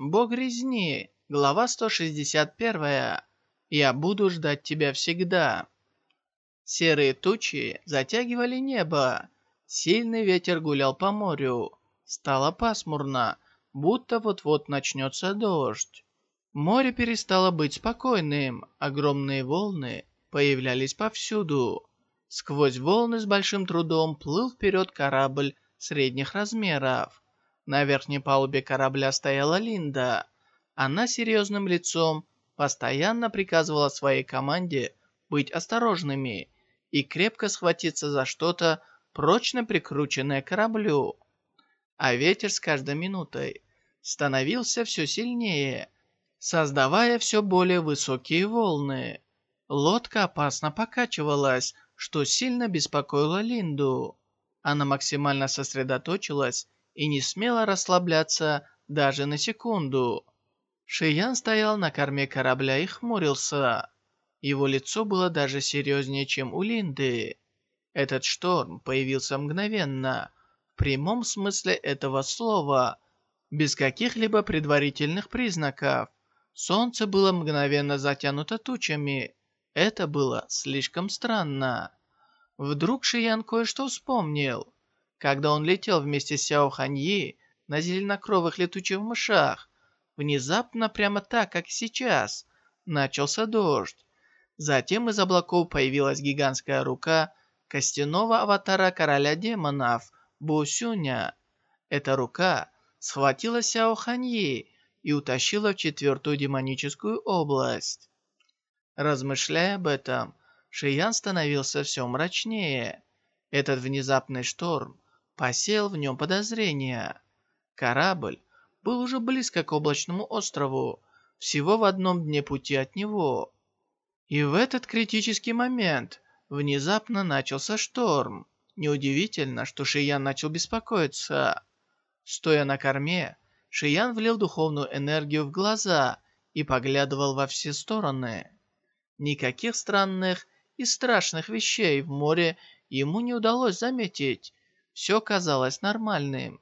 бог резни, глава 161. Я буду ждать тебя всегда. Серые тучи затягивали небо. Сильный ветер гулял по морю. Стало пасмурно, будто вот-вот начнется дождь. Море перестало быть спокойным, огромные волны появлялись повсюду. Сквозь волны с большим трудом плыл вперед корабль средних размеров. На верхней палубе корабля стояла Линда. Она серьезным лицом постоянно приказывала своей команде быть осторожными и крепко схватиться за что-то, прочно прикрученное к кораблю. А ветер с каждой минутой становился все сильнее, создавая все более высокие волны. Лодка опасно покачивалась, что сильно беспокоило Линду. Она максимально сосредоточилась и не смела расслабляться даже на секунду. Шиян стоял на корме корабля и хмурился. Его лицо было даже серьезнее, чем у Линды. Этот шторм появился мгновенно, в прямом смысле этого слова, без каких-либо предварительных признаков. Солнце было мгновенно затянуто тучами. Это было слишком странно. Вдруг Шиян кое-что вспомнил. Когда он летел вместе с Сяо Ханьи на зеленокровых летучих мышах, внезапно, прямо так, как сейчас, начался дождь. Затем из облаков появилась гигантская рука костяного аватара короля демонов Бусюня. Эта рука схватила Сяо Ханьи и утащила в четвертую демоническую область. Размышляя об этом, Шиян становился все мрачнее. Этот внезапный шторм посеял в нем подозрения. Корабль был уже близко к облачному острову, всего в одном дне пути от него. И в этот критический момент внезапно начался шторм. Неудивительно, что Шиян начал беспокоиться. Стоя на корме, Шиян влил духовную энергию в глаза и поглядывал во все стороны. Никаких странных и страшных вещей в море ему не удалось заметить. Все казалось нормальным.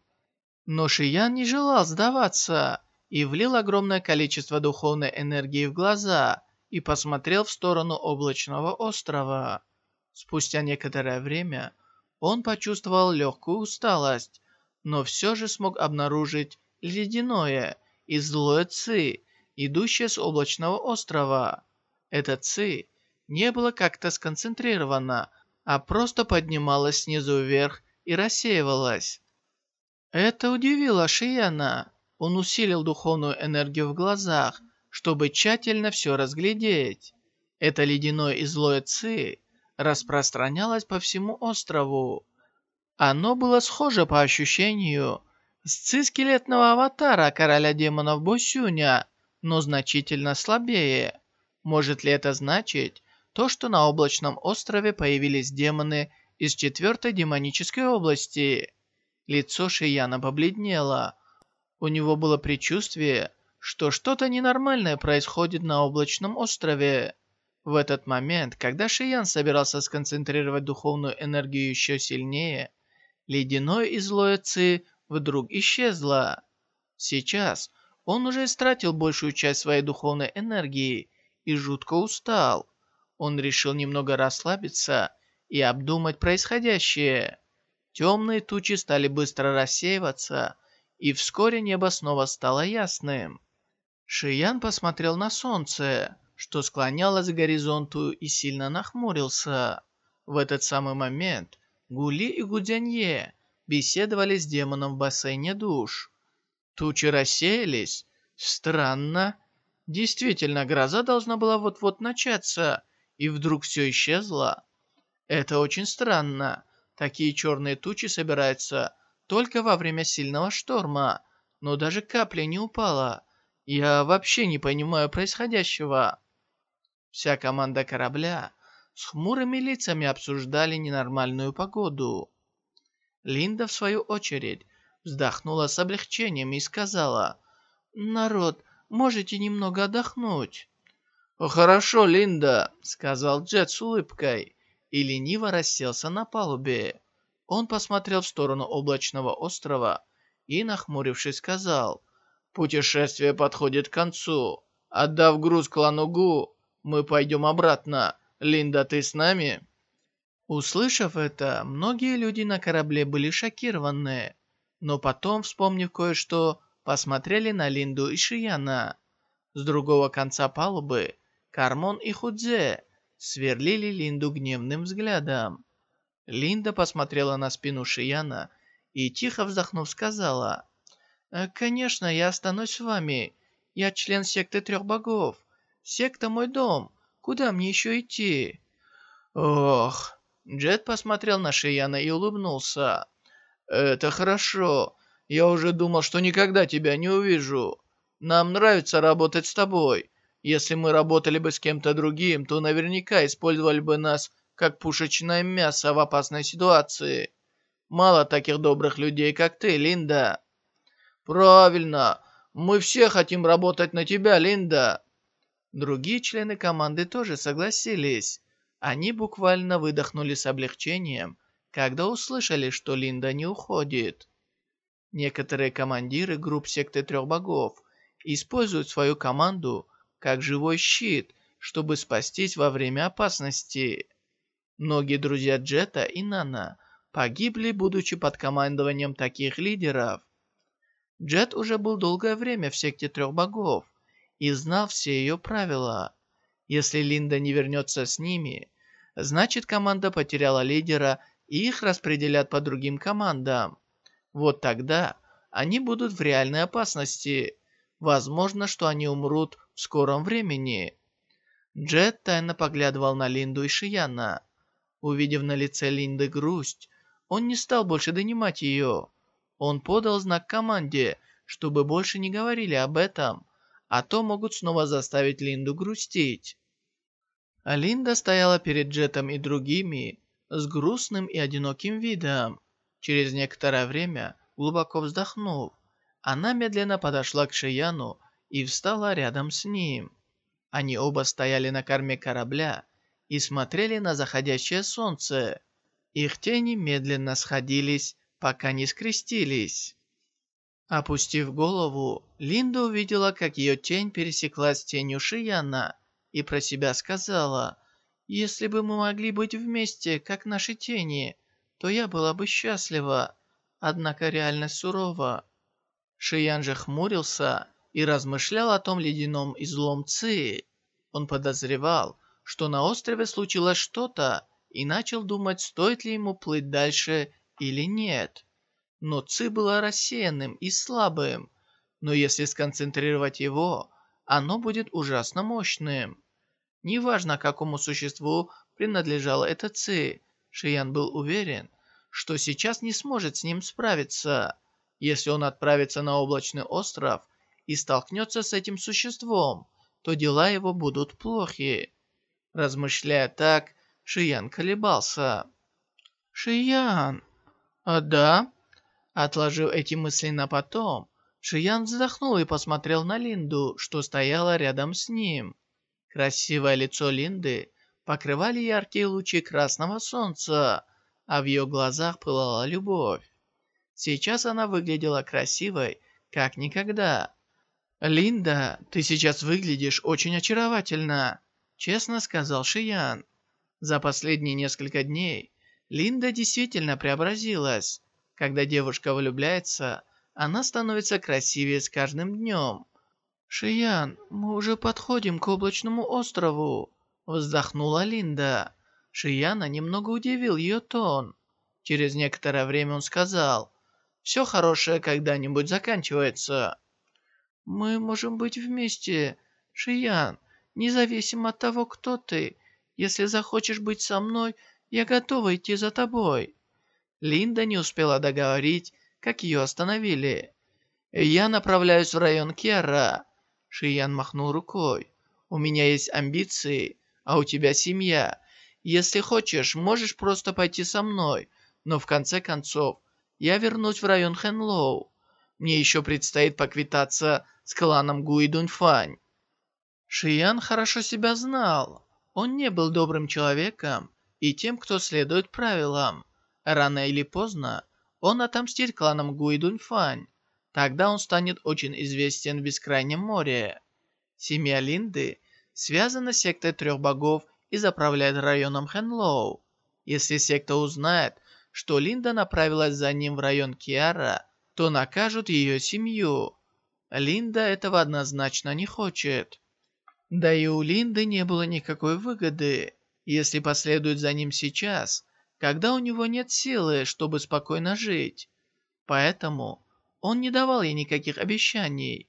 Но Шиян не желал сдаваться и влил огромное количество духовной энергии в глаза – и посмотрел в сторону облачного острова. Спустя некоторое время он почувствовал легкую усталость, но все же смог обнаружить ледяное и злое ци, идущее с облачного острова. Это ци не было как-то сконцентрировано, а просто поднималось снизу вверх и рассеивалось. Это удивило Шияна. Он усилил духовную энергию в глазах чтобы тщательно все разглядеть. Это ледяное и злое ци распространялось по всему острову. Оно было схоже по ощущению с ци скелетного аватара короля демонов Босюня, но значительно слабее. Может ли это значить то, что на облачном острове появились демоны из четвертой демонической области? Лицо Шияна побледнело. У него было предчувствие, что что-то ненормальное происходит на облачном острове. В этот момент, когда Шиян собирался сконцентрировать духовную энергию еще сильнее, ледяное и злое Ци вдруг исчезло. Сейчас он уже истратил большую часть своей духовной энергии и жутко устал. Он решил немного расслабиться и обдумать происходящее. Темные тучи стали быстро рассеиваться, и вскоре небо снова стало ясным. Шиян посмотрел на солнце, что склонялось к горизонту и сильно нахмурился. В этот самый момент Гули и Гудянье беседовали с демоном в бассейне душ. Тучи рассеялись. Странно. Действительно, гроза должна была вот-вот начаться, и вдруг все исчезло. Это очень странно. Такие черные тучи собираются только во время сильного шторма, но даже капли не упала. Я вообще не понимаю происходящего. Вся команда корабля с хмурыми лицами обсуждали ненормальную погоду. Линда, в свою очередь, вздохнула с облегчением и сказала, «Народ, можете немного отдохнуть». «Хорошо, Линда», — сказал Джет с улыбкой, и лениво расселся на палубе. Он посмотрел в сторону облачного острова и, нахмурившись, сказал, Путешествие подходит к концу. Отдав груз клану Гу, мы пойдем обратно. Линда, ты с нами?» Услышав это, многие люди на корабле были шокированы, но потом, вспомнив кое-что, посмотрели на Линду и Шияна. С другого конца палубы Кармон и Худзе сверлили Линду гневным взглядом. Линда посмотрела на спину Шияна и, тихо вздохнув, сказала, «Э, «Конечно, я останусь с вами. Я член секты трех богов. Секта мой дом. Куда мне еще идти?» «Ох...» Джет посмотрел на Шияна и улыбнулся. «Это хорошо. Я уже думал, что никогда тебя не увижу. Нам нравится работать с тобой. Если мы работали бы с кем-то другим, то наверняка использовали бы нас как пушечное мясо в опасной ситуации. Мало таких добрых людей, как ты, Линда. Правильно. Мы все хотим работать на тебя, Линда. Другие члены команды тоже согласились. Они буквально выдохнули с облегчением, когда услышали, что Линда не уходит. Некоторые командиры групп секты трех богов используют свою команду как живой щит, чтобы спастись во время опасности. Многие друзья Джета и Нана погибли, будучи под командованием таких лидеров. Джет уже был долгое время в секте трех богов и знал все ее правила. Если Линда не вернется с ними, значит команда потеряла лидера и их распределят по другим командам. Вот тогда они будут в реальной опасности. Возможно, что они умрут в скором времени. Джет тайно поглядывал на Линду и Шияна. Увидев на лице Линды грусть, он не стал больше донимать ее. Он подал знак команде, чтобы больше не говорили об этом, а то могут снова заставить Линду грустить. А Линда стояла перед Джетом и другими с грустным и одиноким видом. Через некоторое время, глубоко вздохнув, она медленно подошла к Шияну и встала рядом с ним. Они оба стояли на корме корабля и смотрели на заходящее солнце. Их тени медленно сходились, пока не скрестились. Опустив голову, Линда увидела, как ее тень пересеклась с тенью Шияна и про себя сказала, «Если бы мы могли быть вместе, как наши тени, то я была бы счастлива, однако реальность сурова». Шиян же хмурился и размышлял о том ледяном и злом Ци. Он подозревал, что на острове случилось что-то, и начал думать, стоит ли ему плыть дальше или нет. Но Ци было рассеянным и слабым, но если сконцентрировать его, оно будет ужасно мощным. Неважно, какому существу принадлежало это Ци, Шиян был уверен, что сейчас не сможет с ним справиться. Если он отправится на облачный остров и столкнется с этим существом, то дела его будут плохи. Размышляя так, Шиян колебался. «Шиян!» «А да?» Отложив эти мысли на потом, Шиян вздохнул и посмотрел на Линду, что стояла рядом с ним. Красивое лицо Линды покрывали яркие лучи красного солнца, а в ее глазах пылала любовь. Сейчас она выглядела красивой, как никогда. «Линда, ты сейчас выглядишь очень очаровательно», — честно сказал Шиян. За последние несколько дней Линда действительно преобразилась. Когда девушка влюбляется, она становится красивее с каждым днем. «Шиян, мы уже подходим к облачному острову», — вздохнула Линда. Шияна немного удивил ее тон. Через некоторое время он сказал, «Все хорошее когда-нибудь заканчивается». «Мы можем быть вместе, Шиян, независимо от того, кто ты. Если захочешь быть со мной, я готова идти за тобой». Линда не успела договорить, как ее остановили. «Я направляюсь в район Кера». Шиян махнул рукой. «У меня есть амбиции, а у тебя семья. Если хочешь, можешь просто пойти со мной, но в конце концов, я вернусь в район Хэнлоу. Мне еще предстоит поквитаться с кланом Гуи Дуньфань. Шиян хорошо себя знал. Он не был добрым человеком и тем, кто следует правилам. Рано или поздно он отомстит кланам Гуи Дуньфань. Тогда он станет очень известен в Бескрайнем море. Семья Линды связана с сектой трех богов и заправляет районом Хенлоу. Если секта узнает, что Линда направилась за ним в район Киара, то накажут ее семью. Линда этого однозначно не хочет. Да и у Линды не было никакой выгоды, если последует за ним сейчас, когда у него нет силы, чтобы спокойно жить. Поэтому он не давал ей никаких обещаний.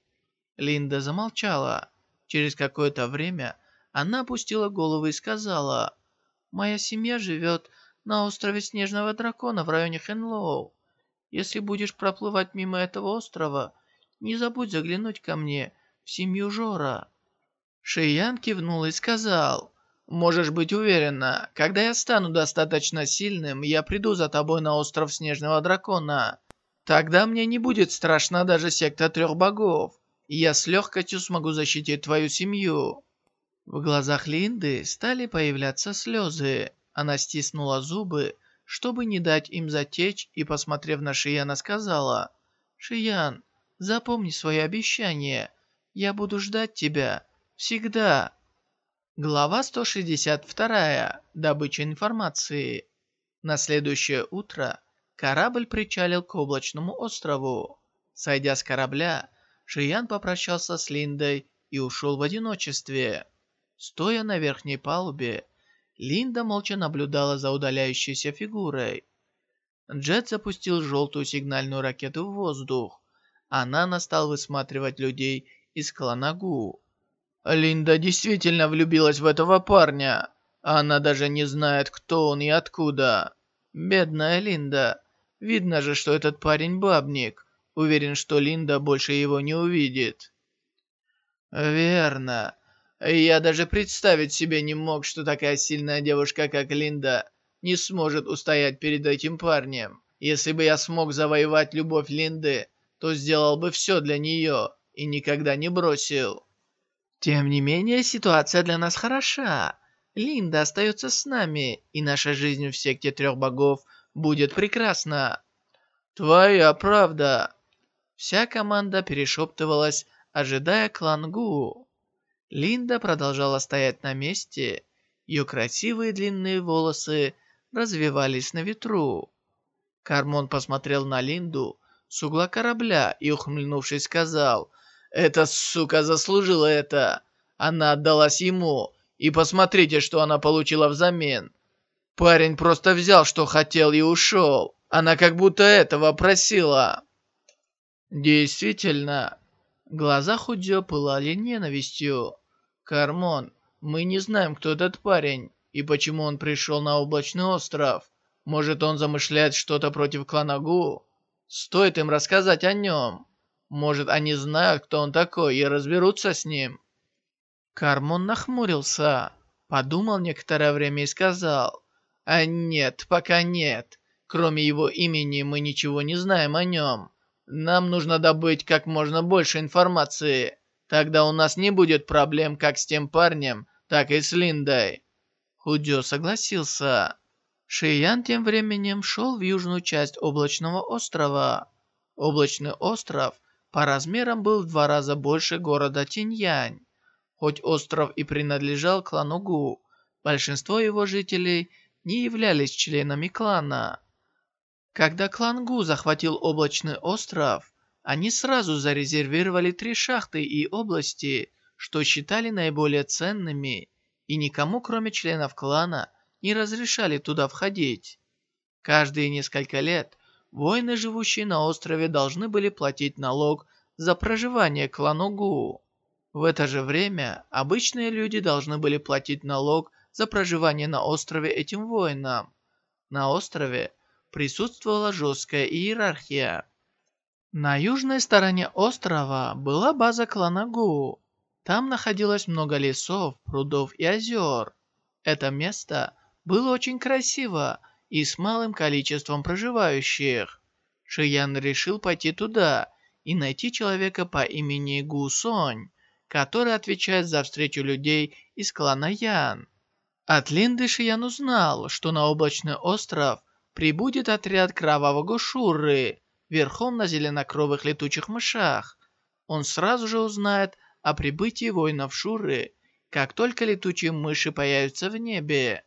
Линда замолчала. Через какое-то время она опустила голову и сказала, «Моя семья живет на острове Снежного Дракона в районе Хенлоу. Если будешь проплывать мимо этого острова, не забудь заглянуть ко мне в семью Жора». Шиян кивнул и сказал, «Можешь быть уверена, когда я стану достаточно сильным, я приду за тобой на остров Снежного Дракона. Тогда мне не будет страшна даже секта трех богов, и я с легкостью смогу защитить твою семью». В глазах Линды стали появляться слезы. Она стиснула зубы, чтобы не дать им затечь, и, посмотрев на Шияна, сказала, «Шиян, запомни свое обещание. Я буду ждать тебя. Всегда. Глава 162. Добыча информации. На следующее утро корабль причалил к облачному острову. Сойдя с корабля, Шиян попрощался с Линдой и ушел в одиночестве. Стоя на верхней палубе, Линда молча наблюдала за удаляющейся фигурой. Джет запустил желтую сигнальную ракету в воздух. Она настал высматривать людей из клана Гу. Линда действительно влюбилась в этого парня. Она даже не знает, кто он и откуда. Бедная Линда. Видно же, что этот парень бабник. Уверен, что Линда больше его не увидит. Верно. Я даже представить себе не мог, что такая сильная девушка, как Линда, не сможет устоять перед этим парнем. Если бы я смог завоевать любовь Линды, то сделал бы все для нее и никогда не бросил. Тем не менее, ситуация для нас хороша. Линда остается с нами, и наша жизнь в секте трех богов будет прекрасна. Твоя правда. Вся команда перешептывалась, ожидая клан Гу. Линда продолжала стоять на месте. Ее красивые длинные волосы развивались на ветру. Кармон посмотрел на Линду с угла корабля и, ухмыльнувшись, сказал, эта сука заслужила это. Она отдалась ему. И посмотрите, что она получила взамен. Парень просто взял, что хотел, и ушел. Она как будто этого просила. Действительно. Глаза Худзё пылали ненавистью. Кармон, мы не знаем, кто этот парень, и почему он пришел на облачный остров. Может, он замышляет что-то против клана Гу? Стоит им рассказать о нем. Может, они знают, кто он такой, и разберутся с ним?» Кармон нахмурился, подумал некоторое время и сказал, «А нет, пока нет. Кроме его имени мы ничего не знаем о нем. Нам нужно добыть как можно больше информации. Тогда у нас не будет проблем как с тем парнем, так и с Линдой». Худё согласился. Шиян тем временем шел в южную часть облачного острова. Облачный остров – по размерам был в два раза больше города Тиньянь. Хоть остров и принадлежал клану Гу, большинство его жителей не являлись членами клана. Когда клан Гу захватил облачный остров, они сразу зарезервировали три шахты и области, что считали наиболее ценными, и никому, кроме членов клана, не разрешали туда входить. Каждые несколько лет воины, живущие на острове, должны были платить налог за проживание клану Гу. В это же время обычные люди должны были платить налог за проживание на острове этим воинам. На острове присутствовала жесткая иерархия. На южной стороне острова была база клана Гу. Там находилось много лесов, прудов и озер. Это место было очень красиво, и с малым количеством проживающих. Шиян решил пойти туда и найти человека по имени Гу Сонь, который отвечает за встречу людей из клана Ян. От Линды Шиян узнал, что на облачный остров прибудет отряд Кровавого Шуры. верхом на зеленокровых летучих мышах. Он сразу же узнает о прибытии воинов Шуры, как только летучие мыши появятся в небе.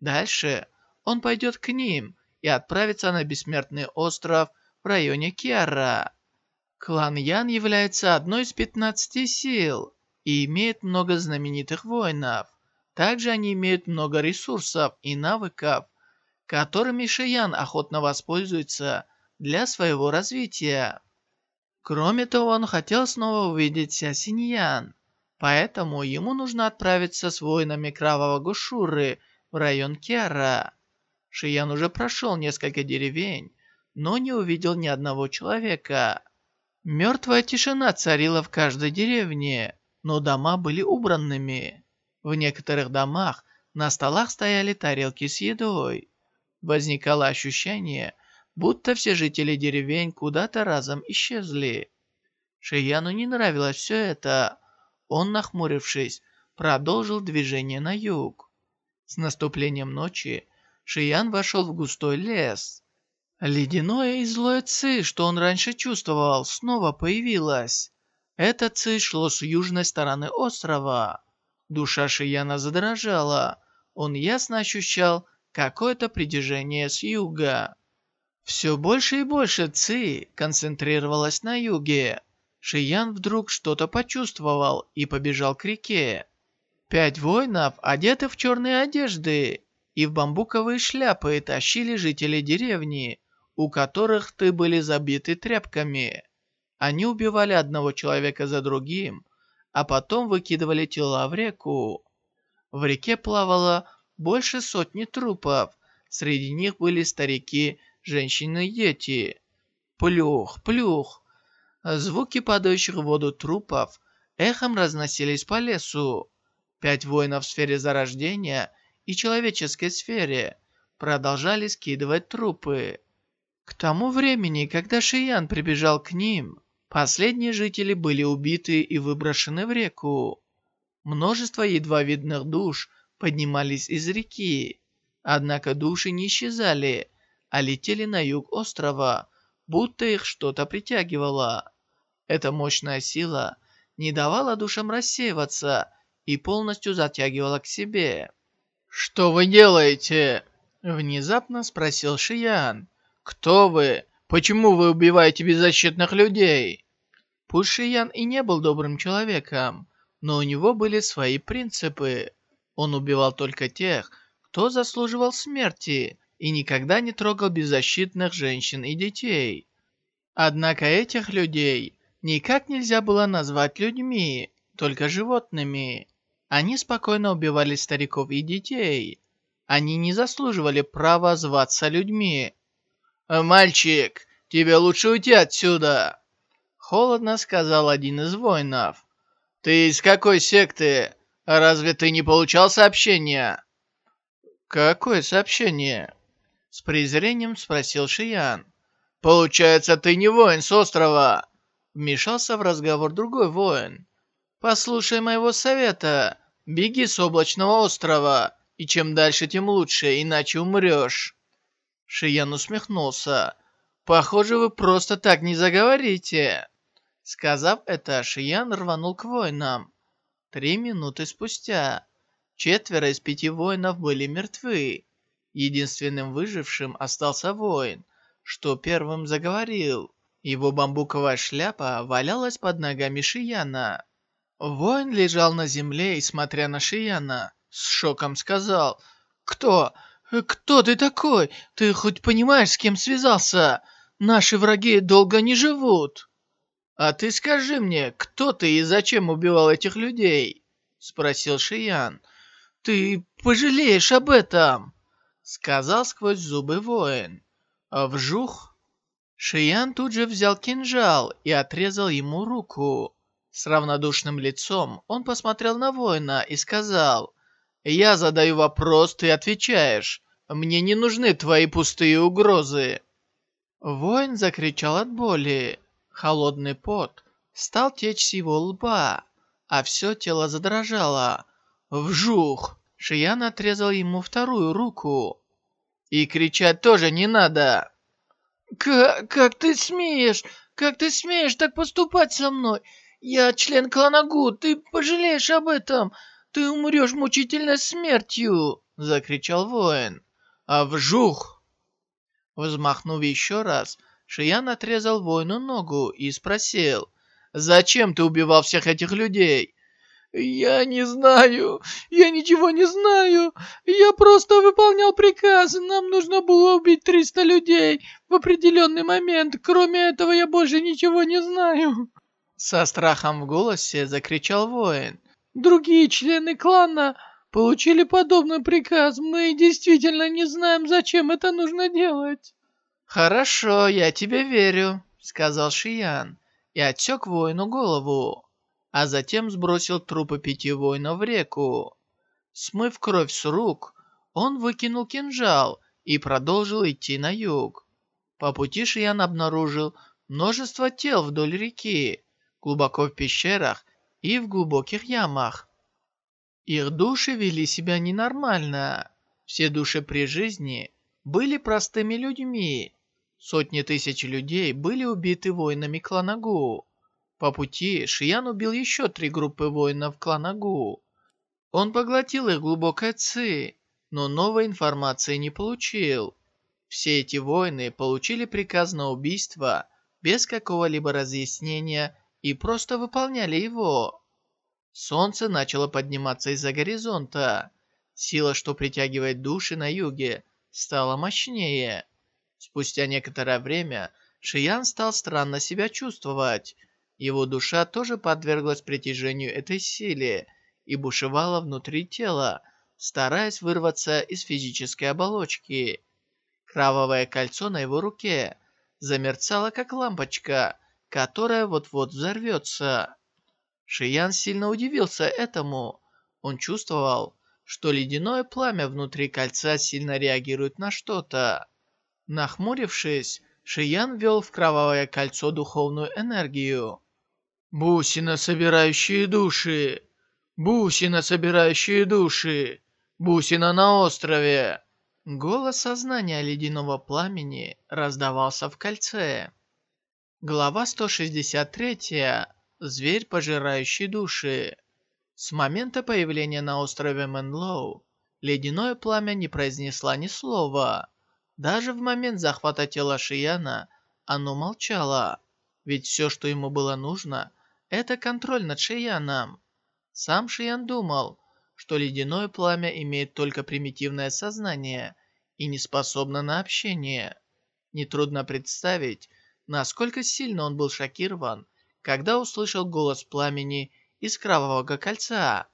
Дальше он пойдет к ним и отправится на бессмертный остров в районе Киара. Клан Ян является одной из 15 сил и имеет много знаменитых воинов. Также они имеют много ресурсов и навыков, которыми Шиян охотно воспользуется для своего развития. Кроме того, он хотел снова увидеть Ся Синьян, поэтому ему нужно отправиться с воинами Кровавого Гушуры район Кера. Шиян уже прошел несколько деревень, но не увидел ни одного человека. Мертвая тишина царила в каждой деревне, но дома были убранными. В некоторых домах на столах стояли тарелки с едой. Возникало ощущение, будто все жители деревень куда-то разом исчезли. Шияну не нравилось все это. Он, нахмурившись, продолжил движение на юг. С наступлением ночи Шиян вошел в густой лес. Ледяное и злое ци, что он раньше чувствовал, снова появилось. Это ци шло с южной стороны острова. Душа Шияна задрожала. Он ясно ощущал какое-то притяжение с юга. Все больше и больше ци концентрировалось на юге. Шиян вдруг что-то почувствовал и побежал к реке. Пять воинов одеты в черные одежды и в бамбуковые шляпы тащили жители деревни, у которых ты были забиты тряпками. Они убивали одного человека за другим, а потом выкидывали тела в реку. В реке плавало больше сотни трупов. Среди них были старики, женщины и дети. Плюх, плюх. Звуки падающих в воду трупов эхом разносились по лесу. Пять воинов в сфере зарождения и человеческой сфере продолжали скидывать трупы. К тому времени, когда Шиян прибежал к ним, Последние жители были убиты и выброшены в реку. Множество едва видных душ поднимались из реки. Однако души не исчезали, а летели на юг острова, будто их что-то притягивало. Эта мощная сила не давала душам рассеиваться и полностью затягивала к себе. «Что вы делаете?» Внезапно спросил Шиян. «Кто вы? Почему вы убиваете беззащитных людей?» Пушиян и не был добрым человеком, но у него были свои принципы. Он убивал только тех, кто заслуживал смерти, и никогда не трогал беззащитных женщин и детей. Однако этих людей никак нельзя было назвать людьми, только животными. Они спокойно убивали стариков и детей. Они не заслуживали права зваться людьми. «Мальчик, тебе лучше уйти отсюда!» Холодно сказал один из воинов. «Ты из какой секты? Разве ты не получал сообщения?» «Какое сообщение?» С презрением спросил Шиян. «Получается, ты не воин с острова!» Вмешался в разговор другой воин. «Послушай моего совета. Беги с облачного острова, и чем дальше, тем лучше, иначе умрешь». Шиян усмехнулся. «Похоже, вы просто так не заговорите». Сказав это, Шиян рванул к воинам. Три минуты спустя четверо из пяти воинов были мертвы. Единственным выжившим остался воин, что первым заговорил. Его бамбуковая шляпа валялась под ногами Шияна. Воин лежал на земле и, смотря на Шияна, с шоком сказал «Кто? Кто ты такой? Ты хоть понимаешь, с кем связался? Наши враги долго не живут!» «А ты скажи мне, кто ты и зачем убивал этих людей?» Спросил Шиян. «Ты пожалеешь об этом!» Сказал сквозь зубы воин. А вжух! Шиян тут же взял кинжал и отрезал ему руку. С равнодушным лицом он посмотрел на воина и сказал, «Я задаю вопрос, ты отвечаешь. Мне не нужны твои пустые угрозы». Воин закричал от боли. Холодный пот стал течь с его лба, а все тело задрожало. Вжух! Шиян отрезал ему вторую руку. И кричать тоже не надо. Как, как ты смеешь? Как ты смеешь так поступать со мной? Я член клана Гу, ты пожалеешь об этом. Ты умрешь мучительной смертью!» Закричал воин. А вжух! Взмахнув еще раз, Шиян отрезал воину ногу и спросил. «Зачем ты убивал всех этих людей?» «Я не знаю, я ничего не знаю. Я просто выполнял приказ. Нам нужно было убить 300 людей в определенный момент. Кроме этого, я больше ничего не знаю». Со страхом в голосе закричал воин. «Другие члены клана получили подобный приказ. Мы действительно не знаем, зачем это нужно делать». «Хорошо, я тебе верю», — сказал Шиян и отсек воину голову а затем сбросил трупы пяти воинов в реку. Смыв кровь с рук, он выкинул кинжал и продолжил идти на юг. По пути Шиян обнаружил множество тел вдоль реки, глубоко в пещерах и в глубоких ямах. Их души вели себя ненормально. Все души при жизни были простыми людьми. Сотни тысяч людей были убиты воинами клана Гу. По пути Шиян убил еще три группы воинов клана Гу. Он поглотил их глубокой ци, но новой информации не получил. Все эти воины получили приказ на убийство без какого-либо разъяснения и просто выполняли его. Солнце начало подниматься из-за горизонта. Сила, что притягивает души на юге, стала мощнее. Спустя некоторое время Шиян стал странно себя чувствовать. Его душа тоже подверглась притяжению этой силе и бушевала внутри тела, стараясь вырваться из физической оболочки. Кровавое кольцо на его руке замерцало, как лампочка, которая вот-вот взорвется. Шиян сильно удивился этому. Он чувствовал, что ледяное пламя внутри кольца сильно реагирует на что-то. Нахмурившись, Шиян ввел в кровавое кольцо духовную энергию. Бусина, собирающие души! Бусина, собирающие души! Бусина на острове!» Голос сознания ледяного пламени раздавался в кольце. Глава 163. Зверь, пожирающий души. С момента появления на острове Мэнлоу, ледяное пламя не произнесла ни слова. Даже в момент захвата тела Шияна оно молчало, ведь все, что ему было нужно, это контроль над Шияном. Сам Шиян думал, что ледяное пламя имеет только примитивное сознание и не способно на общение. Нетрудно представить, насколько сильно он был шокирован, когда услышал голос пламени из Кровавого Кольца.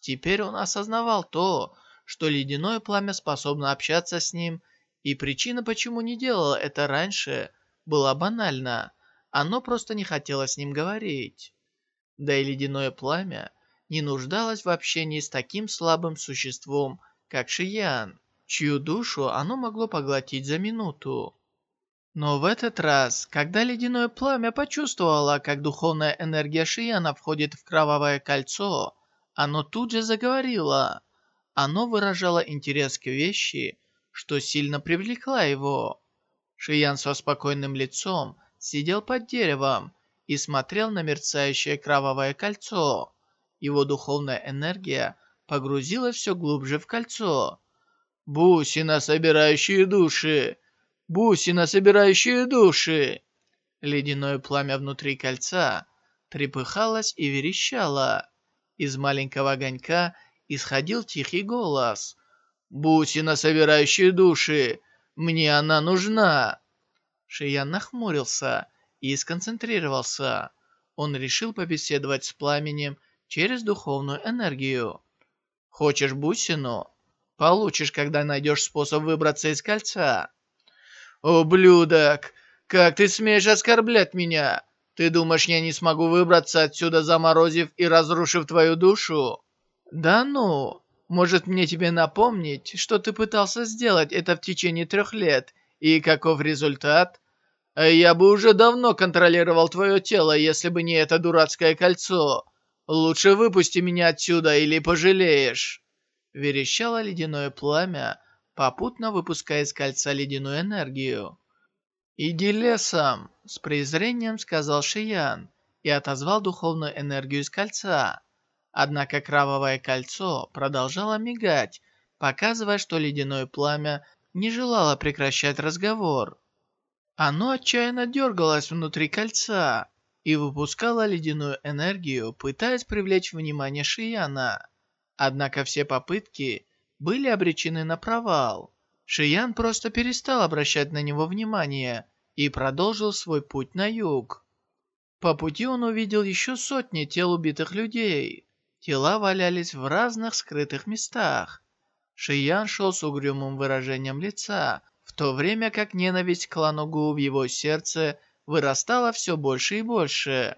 Теперь он осознавал то, что ледяное пламя способно общаться с ним, и причина, почему не делало это раньше, была банальна. Оно просто не хотело с ним говорить. Да и ледяное пламя не нуждалось в общении с таким слабым существом, как Шиян, чью душу оно могло поглотить за минуту. Но в этот раз, когда ледяное пламя почувствовало, как духовная энергия Шияна входит в кровавое кольцо, оно тут же заговорило. Оно выражало интерес к вещи, что сильно привлекла его. Шиян со спокойным лицом сидел под деревом и смотрел на мерцающее кровавое кольцо. Его духовная энергия погрузилась все глубже в кольцо. «Бусина, собирающие души! Бусина, собирающие души!» Ледяное пламя внутри кольца трепыхалось и верещало. Из маленького огонька исходил тихий голос. «Бусина, собирающие души! Мне она нужна!» Шиян нахмурился и сконцентрировался. Он решил побеседовать с пламенем через духовную энергию. «Хочешь бусину? Получишь, когда найдешь способ выбраться из кольца». «Ублюдок! Как ты смеешь оскорблять меня? Ты думаешь, я не смогу выбраться отсюда, заморозив и разрушив твою душу?» «Да ну! Может мне тебе напомнить, что ты пытался сделать это в течение трех лет, и каков результат?» Я бы уже давно контролировал твое тело, если бы не это дурацкое кольцо. Лучше выпусти меня отсюда или пожалеешь!» Верещало ледяное пламя, попутно выпуская из кольца ледяную энергию. «Иди лесом!» — с презрением сказал Шиян и отозвал духовную энергию из кольца. Однако кровавое кольцо продолжало мигать, показывая, что ледяное пламя не желало прекращать разговор. Оно отчаянно дергалось внутри кольца и выпускало ледяную энергию, пытаясь привлечь внимание Шияна. Однако все попытки были обречены на провал. Шиян просто перестал обращать на него внимание и продолжил свой путь на юг. По пути он увидел еще сотни тел убитых людей. Тела валялись в разных скрытых местах. Шиян шел с угрюмым выражением лица, в то время как ненависть к клану Гу в его сердце вырастала все больше и больше.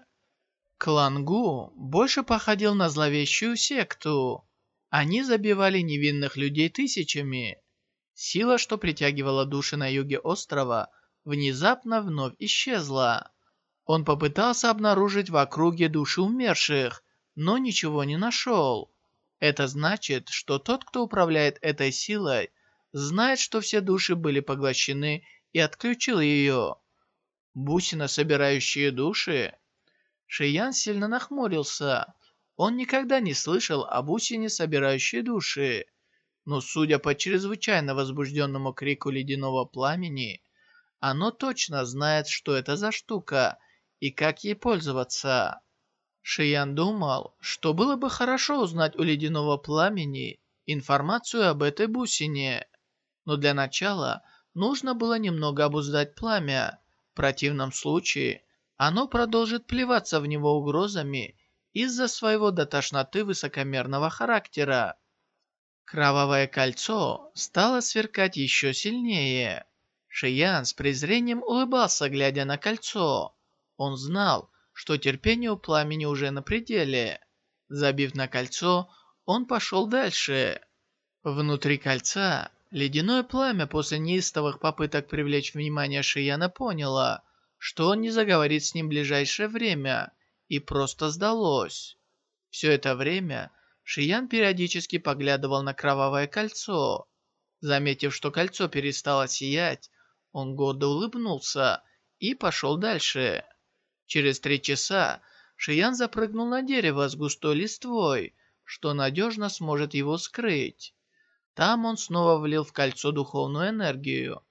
Клан Гу больше походил на зловещую секту. Они забивали невинных людей тысячами. Сила, что притягивала души на юге острова, внезапно вновь исчезла. Он попытался обнаружить в округе души умерших, но ничего не нашел. Это значит, что тот, кто управляет этой силой, знает, что все души были поглощены и отключил ее. Бусина, собирающие души? Шиян сильно нахмурился. Он никогда не слышал о бусине, собирающей души. Но судя по чрезвычайно возбужденному крику ледяного пламени, оно точно знает, что это за штука и как ей пользоваться. Шиян думал, что было бы хорошо узнать у ледяного пламени информацию об этой бусине. Но для начала нужно было немного обуздать пламя. В противном случае оно продолжит плеваться в него угрозами из-за своего до тошноты высокомерного характера. Кровавое кольцо стало сверкать еще сильнее. Шиян с презрением улыбался, глядя на кольцо. Он знал, что терпение у пламени уже на пределе. Забив на кольцо, он пошел дальше. Внутри кольца ледяное пламя после неистовых попыток привлечь внимание Шияна поняло, что он не заговорит с ним в ближайшее время, и просто сдалось. Все это время Шиян периодически поглядывал на кровавое кольцо. Заметив, что кольцо перестало сиять, он гордо улыбнулся и пошел дальше. Через три часа Шиян запрыгнул на дерево с густой листвой, что надежно сможет его скрыть. Там он снова влил в кольцо духовную энергию.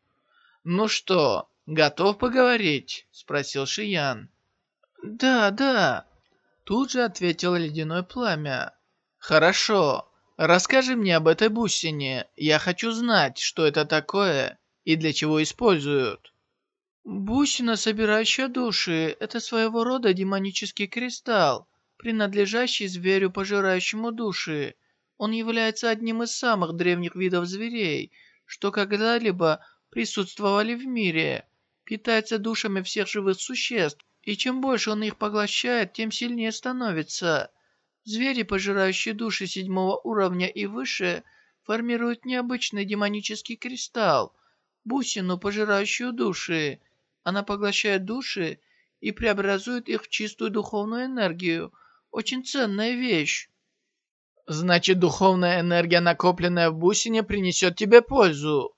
«Ну что, готов поговорить?» – спросил Шиян. «Да, да», – тут же ответил ледяное пламя. «Хорошо, расскажи мне об этой бусине. Я хочу знать, что это такое и для чего используют». Бусина, собирающая души, это своего рода демонический кристалл, принадлежащий зверю, пожирающему души. Он является одним из самых древних видов зверей, что когда-либо присутствовали в мире. Питается душами всех живых существ, и чем больше он их поглощает, тем сильнее становится. Звери, пожирающие души седьмого уровня и выше, формируют необычный демонический кристалл, бусину, пожирающую души. Она поглощает души и преобразует их в чистую духовную энергию. Очень ценная вещь. Значит, духовная энергия, накопленная в бусине, принесет тебе пользу.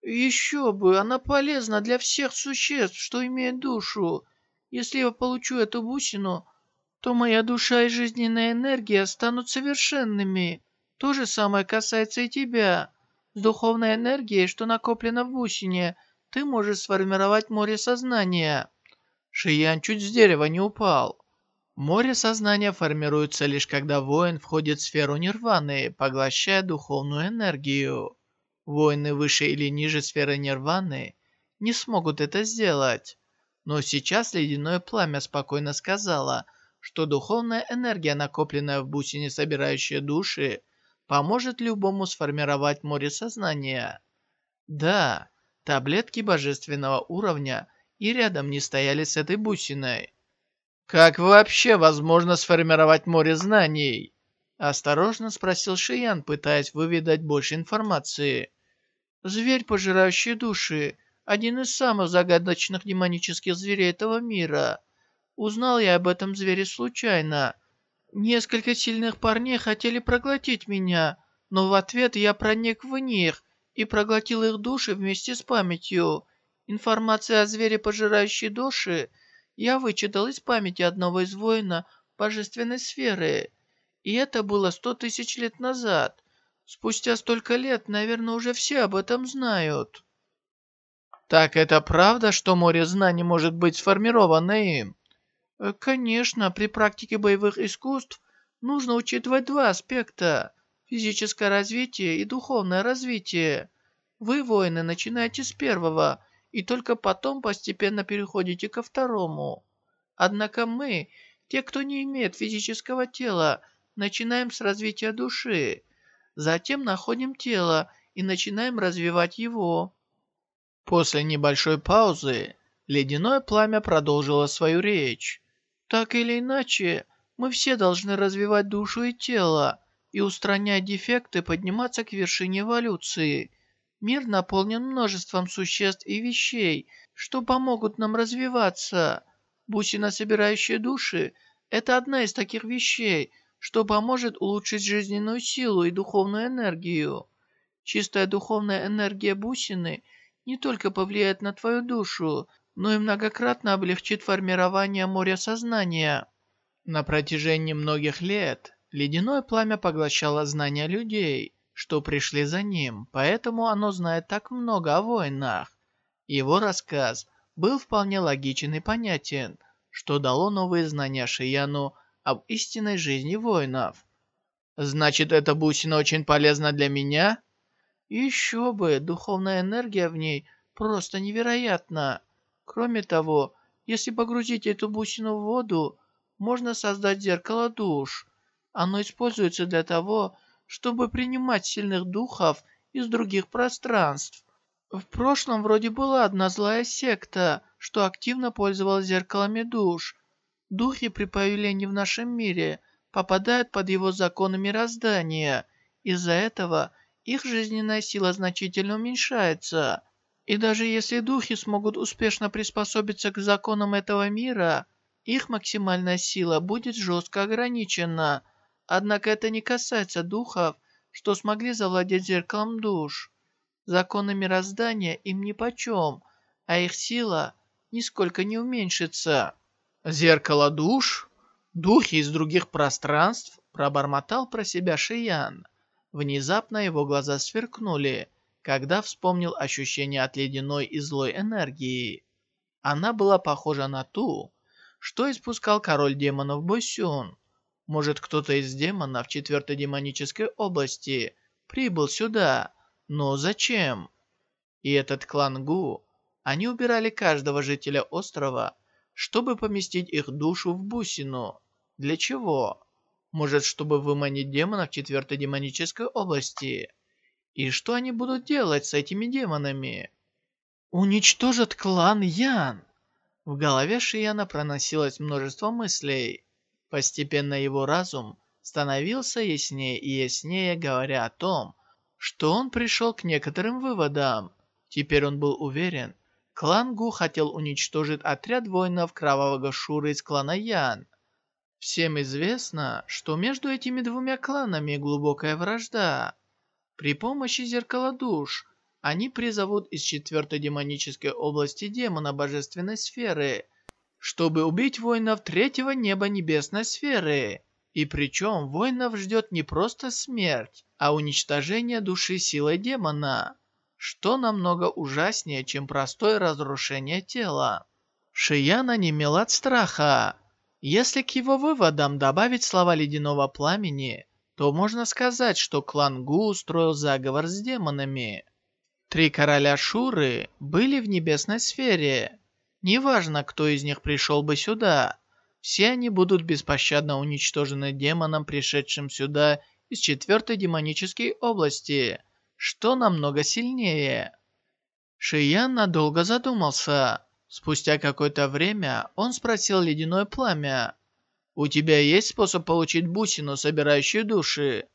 Еще бы, она полезна для всех существ, что имеют душу. Если я получу эту бусину, то моя душа и жизненная энергия станут совершенными. То же самое касается и тебя. С духовной энергией, что накоплена в бусине – ты можешь сформировать море сознания. Шиян чуть с дерева не упал. Море сознания формируется лишь когда воин входит в сферу нирваны, поглощая духовную энергию. Воины выше или ниже сферы нирваны не смогут это сделать. Но сейчас ледяное пламя спокойно сказала, что духовная энергия, накопленная в бусине, собирающая души, поможет любому сформировать море сознания. Да, Таблетки божественного уровня и рядом не стояли с этой бусиной. «Как вообще возможно сформировать море знаний?» Осторожно спросил Шиян, пытаясь выведать больше информации. «Зверь, пожирающий души, один из самых загадочных демонических зверей этого мира. Узнал я об этом звере случайно. Несколько сильных парней хотели проглотить меня, но в ответ я проник в них и проглотил их души вместе с памятью. Информация о звере, пожирающей души, я вычитал из памяти одного из воина божественной сферы. И это было сто тысяч лет назад. Спустя столько лет, наверное, уже все об этом знают. Так это правда, что море знаний может быть сформировано им? Э, конечно, при практике боевых искусств нужно учитывать два аспекта. Физическое развитие и духовное развитие. Вы, воины, начинаете с первого, и только потом постепенно переходите ко второму. Однако мы, те, кто не имеет физического тела, начинаем с развития души. Затем находим тело и начинаем развивать его. После небольшой паузы ледяное пламя продолжило свою речь. Так или иначе, мы все должны развивать душу и тело и устранять дефекты, подниматься к вершине эволюции. Мир наполнен множеством существ и вещей, что помогут нам развиваться. Бусина, собирающая души, это одна из таких вещей, что поможет улучшить жизненную силу и духовную энергию. Чистая духовная энергия бусины – не только повлияет на твою душу, но и многократно облегчит формирование моря сознания. На протяжении многих лет ледяное пламя поглощало знания людей, что пришли за ним, поэтому оно знает так много о войнах. Его рассказ был вполне логичен и понятен, что дало новые знания Шияну об истинной жизни воинов. «Значит, эта бусина очень полезна для меня?» Еще бы, духовная энергия в ней просто невероятна. Кроме того, если погрузить эту бусину в воду, можно создать зеркало душ. Оно используется для того, чтобы принимать сильных духов из других пространств. В прошлом вроде была одна злая секта, что активно пользовалась зеркалами душ. Духи при появлении в нашем мире попадают под его законы мироздания. Из-за этого их жизненная сила значительно уменьшается. И даже если духи смогут успешно приспособиться к законам этого мира, их максимальная сила будет жестко ограничена. Однако это не касается духов, что смогли завладеть зеркалом душ. Законы мироздания им нипочем, а их сила нисколько не уменьшится. «Зеркало душ? Духи из других пространств?» пробормотал про себя Шиян. Внезапно его глаза сверкнули, когда вспомнил ощущение от ледяной и злой энергии. Она была похожа на ту, что испускал король демонов Босюн. Может, кто-то из демонов четвертой демонической области прибыл сюда, но зачем? И этот клан Гу, они убирали каждого жителя острова, чтобы поместить их душу в бусину. Для чего? Может, чтобы выманить демонов четвертой демонической области? И что они будут делать с этими демонами? Уничтожат клан Ян! В голове Шияна проносилось множество мыслей. Постепенно его разум становился яснее и яснее, говоря о том, что он пришел к некоторым выводам. Теперь он был уверен, клан Гу хотел уничтожить отряд воинов Кровавого Шуры из клана Ян. Всем известно, что между этими двумя кланами глубокая вражда. При помощи зеркала душ они призовут из четвертой демонической области демона божественной сферы, чтобы убить воинов третьего неба небесной сферы. И причем воинов ждет не просто смерть, а уничтожение души силой демона, что намного ужаснее, чем простое разрушение тела. Шияна немел от страха. Если к его выводам добавить слова ледяного пламени, то можно сказать, что клан Гу устроил заговор с демонами. Три короля Шуры были в небесной сфере. Неважно, кто из них пришел бы сюда, все они будут беспощадно уничтожены демоном, пришедшим сюда из четвертой демонической области, что намного сильнее. Шиян надолго задумался. Спустя какое-то время он спросил ледяное пламя. «У тебя есть способ получить бусину, собирающую души?»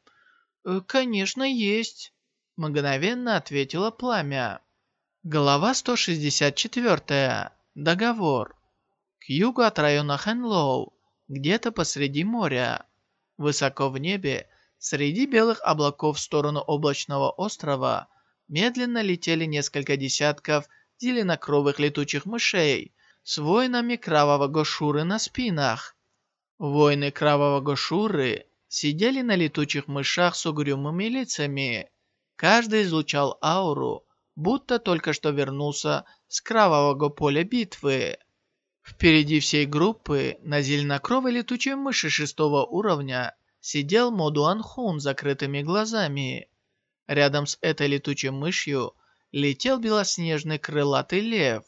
«Э, «Конечно, есть», — мгновенно ответила пламя. Глава 164. Договор. К югу от района Хэнлоу, где-то посреди моря. Высоко в небе, среди белых облаков в сторону облачного острова, медленно летели несколько десятков зеленокровых летучих мышей с воинами кровавого Шуры на спинах. Воины кровавого Шуры сидели на летучих мышах с угрюмыми лицами. Каждый излучал ауру, будто только что вернулся с кровавого поля битвы. Впереди всей группы на зеленокровой летучей мыши шестого уровня сидел Модуан Хун с закрытыми глазами. Рядом с этой летучей мышью летел белоснежный крылатый лев.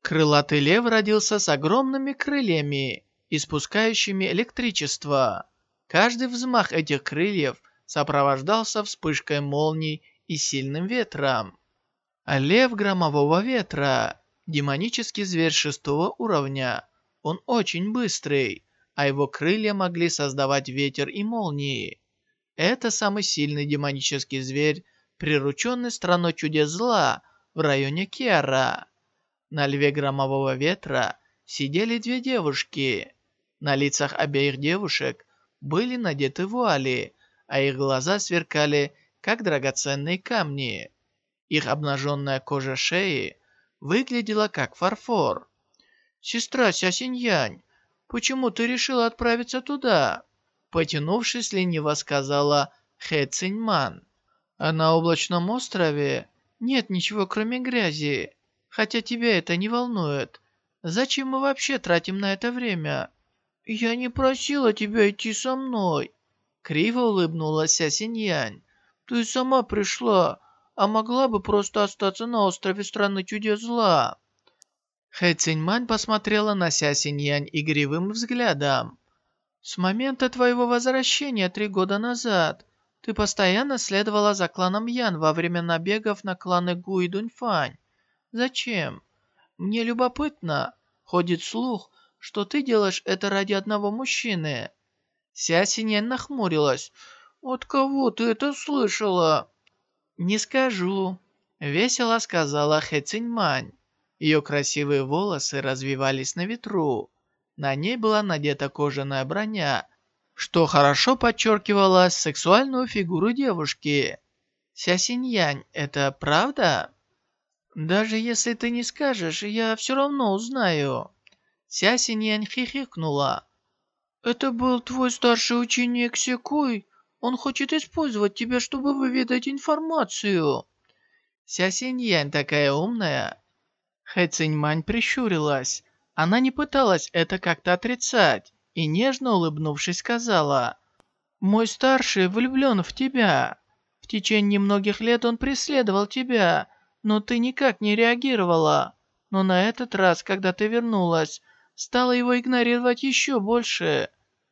Крылатый лев родился с огромными крыльями, испускающими электричество. Каждый взмах этих крыльев сопровождался вспышкой молний и сильным ветром. Лев громового ветра Демонический зверь шестого уровня. Он очень быстрый, а его крылья могли создавать ветер и молнии. Это самый сильный демонический зверь, прирученный страной чудес зла в районе Кера. На льве громового ветра сидели две девушки. На лицах обеих девушек были надеты вуали, а их глаза сверкали, как драгоценные камни. Их обнаженная кожа шеи выглядела как фарфор. «Сестра Сясиньянь, почему ты решила отправиться туда?» Потянувшись, лениво сказала Хэ Циньман. «А на облачном острове нет ничего, кроме грязи. Хотя тебя это не волнует. Зачем мы вообще тратим на это время?» «Я не просила тебя идти со мной!» Криво улыбнулась Сясиньянь. «Ты сама пришла, а могла бы просто остаться на острове Страны Чудес Зла». Хэ Циньмань посмотрела на Ся Синьянь игривым взглядом. «С момента твоего возвращения три года назад ты постоянно следовала за кланом Ян во время набегов на кланы Гу и Дуньфань. Зачем? Мне любопытно. Ходит слух, что ты делаешь это ради одного мужчины». Ся Синьян нахмурилась. «От кого ты это слышала?» «Не скажу», — весело сказала Хэ Циньмань. Ее красивые волосы развивались на ветру. На ней была надета кожаная броня, что хорошо подчеркивало сексуальную фигуру девушки. Ся Синьянь, это правда? Даже если ты не скажешь, я все равно узнаю. Ся Синьянь хихикнула. Это был твой старший ученик Секуй? Он хочет использовать тебя, чтобы выведать информацию. Ся Синьянь такая умная. Хэ Циньмань прищурилась. Она не пыталась это как-то отрицать и нежно улыбнувшись сказала. «Мой старший влюблен в тебя. В течение многих лет он преследовал тебя, но ты никак не реагировала. Но на этот раз, когда ты вернулась, стала его игнорировать еще больше.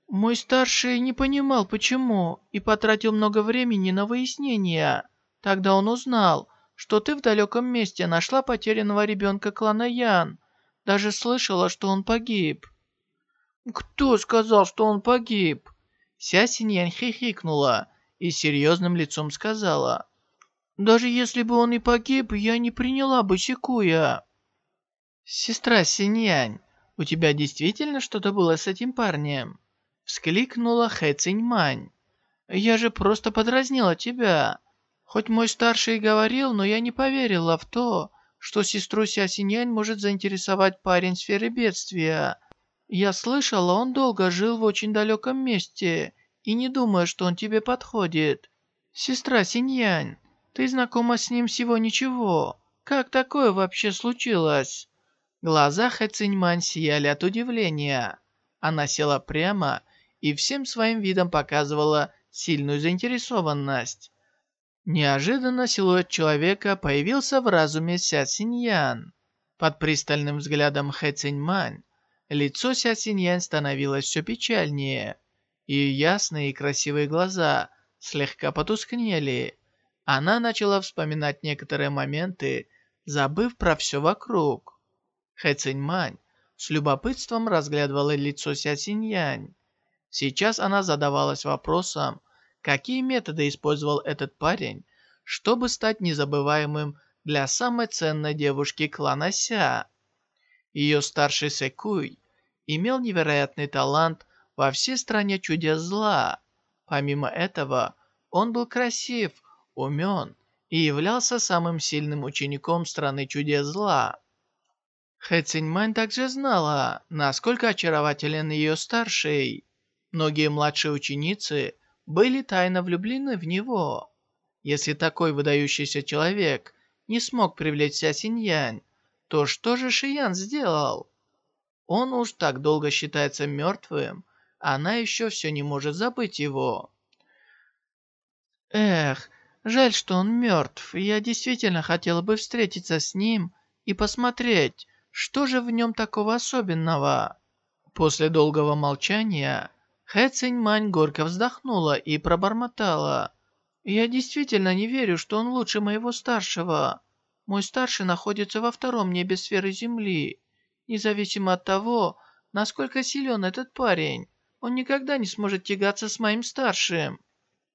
Мой старший не понимал, почему, и потратил много времени на выяснение. Тогда он узнал, что ты в далеком месте нашла потерянного ребенка клана Ян. Даже слышала, что он погиб. «Кто сказал, что он погиб?» Ся Синьян хихикнула и серьезным лицом сказала. «Даже если бы он и погиб, я не приняла бы Секуя». «Сестра Синьянь, у тебя действительно что-то было с этим парнем?» Вскликнула Хэ Циньмань. «Я же просто подразнила тебя. Хоть мой старший и говорил, но я не поверила в то, что сестру Ся Синьянь может заинтересовать парень сферы бедствия. Я слышала, он долго жил в очень далеком месте, и не думаю, что он тебе подходит. Сестра Синьянь, ты знакома с ним всего ничего. Как такое вообще случилось?» Глаза Хэ Циньмань сияли от удивления. Она села прямо и всем своим видом показывала сильную заинтересованность. Неожиданно силуэт человека появился в разуме Ся Синьян. Под пристальным взглядом Хэ Циньмань лицо Ся Синьян становилось все печальнее. Ее ясные и красивые глаза слегка потускнели. Она начала вспоминать некоторые моменты, забыв про все вокруг. Хэ Циньмань с любопытством разглядывала лицо Ся Синьянь. Сейчас она задавалась вопросом, какие методы использовал этот парень, чтобы стать незабываемым для самой ценной девушки клана Ся. Ее старший Секуй имел невероятный талант во всей стране чудес зла. Помимо этого, он был красив, умен и являлся самым сильным учеником страны чудес зла. Хэ Циньмань также знала, насколько очарователен ее старший. Многие младшие ученицы были тайно влюблены в него. Если такой выдающийся человек не смог привлечь Ся Синьянь, то что же Шиян сделал? Он уж так долго считается мертвым, а она еще все не может забыть его. Эх, жаль, что он мертв. Я действительно хотела бы встретиться с ним и посмотреть, что же в нем такого особенного. После долгого молчания Хэ Циньмань горько вздохнула и пробормотала. «Я действительно не верю, что он лучше моего старшего. Мой старший находится во втором небе сферы Земли. Независимо от того, насколько силен этот парень, он никогда не сможет тягаться с моим старшим».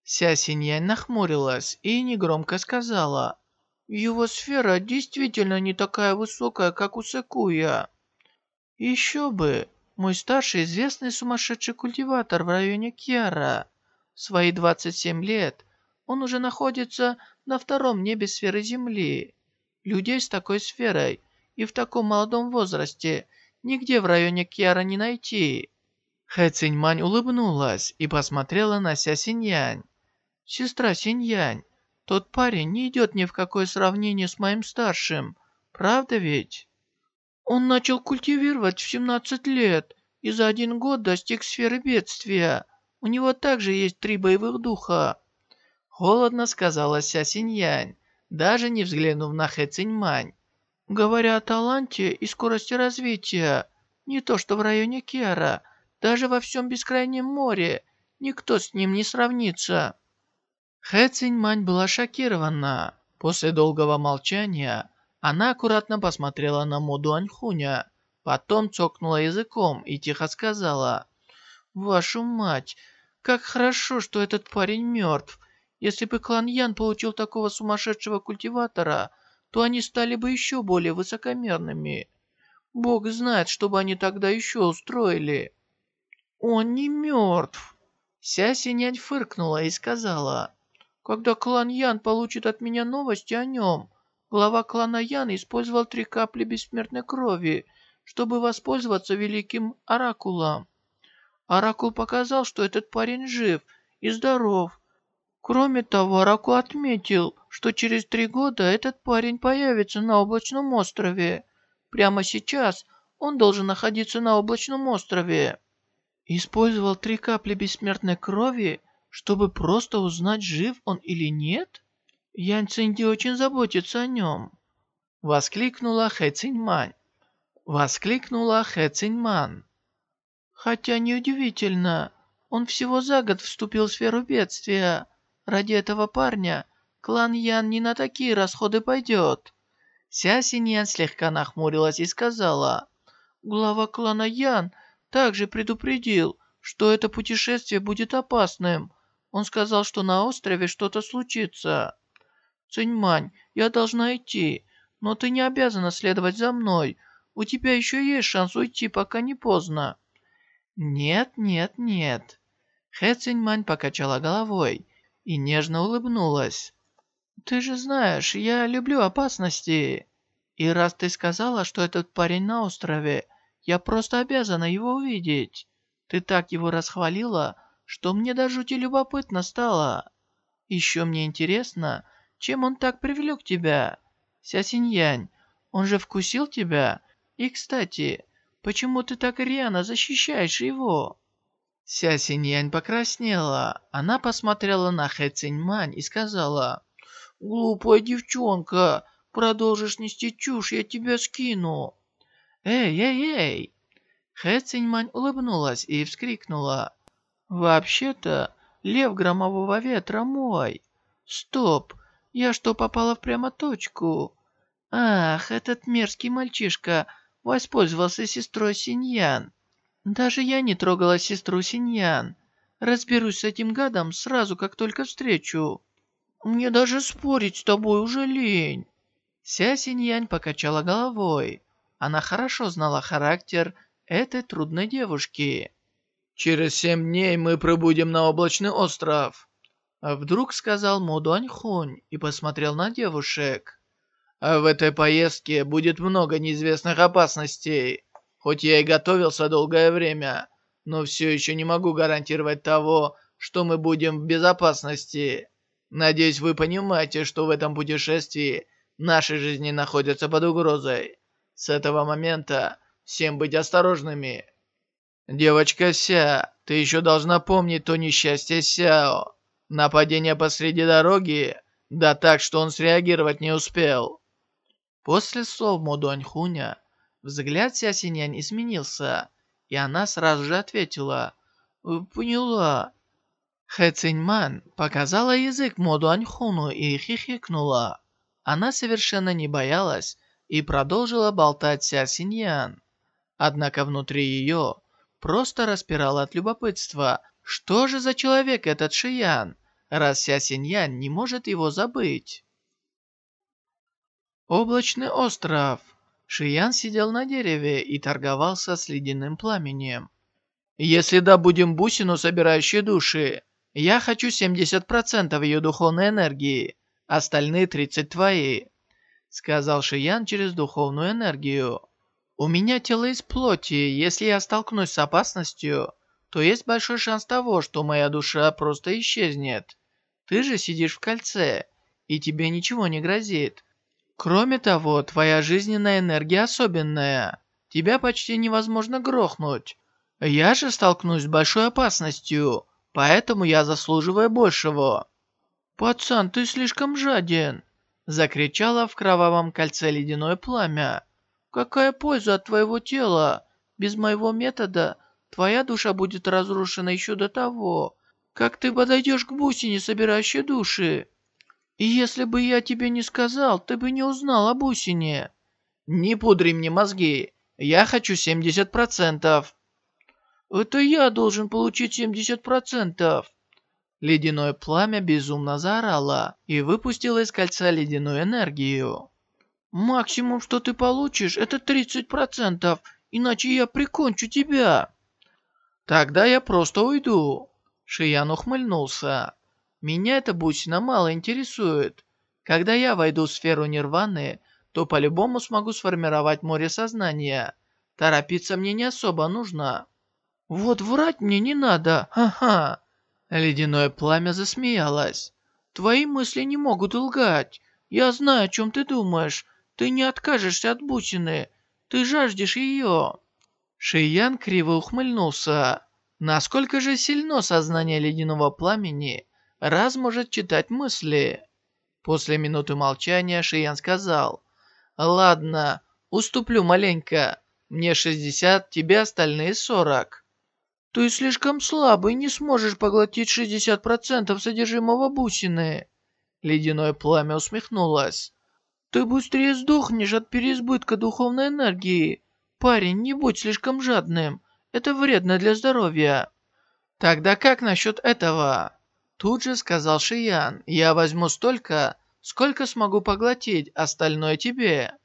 Ся Синьянь нахмурилась и негромко сказала. «Его сфера действительно не такая высокая, как у Секуя». «Еще бы! Мой старший известный сумасшедший культиватор в районе Кьяра. В свои 27 лет он уже находится на втором небе сферы Земли. Людей с такой сферой и в таком молодом возрасте нигде в районе Кьяра не найти. Хэ Циньмань улыбнулась и посмотрела на Ся Синьянь. «Сестра Синьянь, тот парень не идет ни в какое сравнение с моим старшим, правда ведь?» Он начал культивировать в 17 лет и за один год достиг сферы бедствия. У него также есть три боевых духа. Холодно сказала Ся Синьянь, даже не взглянув на Хэ Циньмань. Говоря о таланте и скорости развития, не то что в районе Кера, даже во всем бескрайнем море, никто с ним не сравнится. Хэ Циньмань была шокирована. После долгого молчания она аккуратно посмотрела на Мо Дуаньхуня, потом цокнула языком и тихо сказала, «Вашу мать, как хорошо, что этот парень мертв. Если бы клан Ян получил такого сумасшедшего культиватора, то они стали бы еще более высокомерными. Бог знает, что бы они тогда еще устроили». «Он не мертв!» Ся Синянь фыркнула и сказала, «Когда клан Ян получит от меня новости о нем, Глава клана Ян использовал три капли бессмертной крови, чтобы воспользоваться великим оракулом. Оракул показал, что этот парень жив и здоров. Кроме того, Оракул отметил, что через три года этот парень появится на облачном острове. Прямо сейчас он должен находиться на облачном острове. Использовал три капли бессмертной крови, чтобы просто узнать, жив он или нет? Янь Цинди очень заботится о нем!» Воскликнула Хэ Циньмань. Воскликнула Хэ Циньман. «Хотя неудивительно, он всего за год вступил в сферу бедствия. Ради этого парня клан Ян не на такие расходы пойдет». Ся Синьян слегка нахмурилась и сказала, «Глава клана Ян также предупредил, что это путешествие будет опасным. Он сказал, что на острове что-то случится». «Циньмань, я должна идти, но ты не обязана следовать за мной. У тебя еще есть шанс уйти, пока не поздно». «Нет, нет, нет». Хэ Циньмань покачала головой и нежно улыбнулась. «Ты же знаешь, я люблю опасности. И раз ты сказала, что этот парень на острове, я просто обязана его увидеть. Ты так его расхвалила, что мне даже жути любопытно стало. Еще мне интересно, чем он так привлек тебя? Ся Синьянь, он же вкусил тебя? И, кстати, почему ты так рьяно защищаешь его?» Ся Синьянь покраснела. Она посмотрела на Хэ Циньмань и сказала, «Глупая девчонка, продолжишь нести чушь, я тебя скину». «Эй, эй, эй!» Хэ Циньмань улыбнулась и вскрикнула. «Вообще-то, лев громового ветра мой. Стоп, я что, попала в прямо точку? Ах, этот мерзкий мальчишка воспользовался сестрой Синьян. Даже я не трогала сестру Синьян. Разберусь с этим гадом сразу, как только встречу. Мне даже спорить с тобой уже лень. Ся Синьянь покачала головой. Она хорошо знала характер этой трудной девушки. «Через семь дней мы пробудем на облачный остров», Вдруг сказал Мудуаньхунь и посмотрел на девушек. «В этой поездке будет много неизвестных опасностей. Хоть я и готовился долгое время, но все еще не могу гарантировать того, что мы будем в безопасности. Надеюсь, вы понимаете, что в этом путешествии наши жизни находятся под угрозой. С этого момента всем быть осторожными. Девочка Ся, ты еще должна помнить то несчастье Сяо. Нападение посреди дороги, да так, что он среагировать не успел. После слов Модуаньхуня взгляд Ся Синянь изменился, и она сразу же ответила «Поняла». Хэ Циньман показала язык Модуаньхуну и хихикнула. Она совершенно не боялась и продолжила болтать Ся Синьян. Однако внутри ее просто распирала от любопытства, что же за человек этот Шиян, раз Ся Синьян не может его забыть. Облачный остров. Шиян сидел на дереве и торговался с ледяным пламенем. «Если добудем бусину, собирающую души, я хочу 70% ее духовной энергии, остальные 30 твои», сказал Шиян через духовную энергию. «У меня тело из плоти, если я столкнусь с опасностью, то есть большой шанс того, что моя душа просто исчезнет. Ты же сидишь в кольце, и тебе ничего не грозит. Кроме того, твоя жизненная энергия особенная. Тебя почти невозможно грохнуть. Я же столкнусь с большой опасностью, поэтому я заслуживаю большего». «Пацан, ты слишком жаден!» Закричала в кровавом кольце ледяное пламя. «Какая польза от твоего тела? Без моего метода твоя душа будет разрушена еще до того, как ты подойдешь к бусине, собирающей души. И если бы я тебе не сказал, ты бы не узнал о бусине». «Не пудри мне мозги, я хочу 70%. «Это я должен получить 70%!» Ледяное пламя безумно заорало и выпустило из кольца ледяную энергию. «Максимум, что ты получишь, это 30%, иначе я прикончу тебя!» «Тогда я просто уйду!» Шиян ухмыльнулся. «Меня эта бусина мало интересует. Когда я войду в сферу нирваны, то по-любому смогу сформировать море сознания. Торопиться мне не особо нужно». «Вот врать мне не надо, ха-ха!» Ледяное пламя засмеялось. «Твои мысли не могут лгать. Я знаю, о чем ты думаешь. Ты не откажешься от бусины. Ты жаждешь ее». Шиян криво ухмыльнулся. Насколько же сильно сознание ледяного пламени, раз может читать мысли? После минуты молчания Шиян сказал, «Ладно, уступлю маленько. Мне 60, тебе остальные 40». Ты слишком слабый, не сможешь поглотить 60% содержимого бусины. Ледяное пламя усмехнулось. Ты быстрее сдохнешь от переизбытка духовной энергии. Парень, не будь слишком жадным. Это вредно для здоровья. Тогда как насчет этого? Тут же сказал Шиян. Я возьму столько, сколько смогу поглотить, остальное тебе.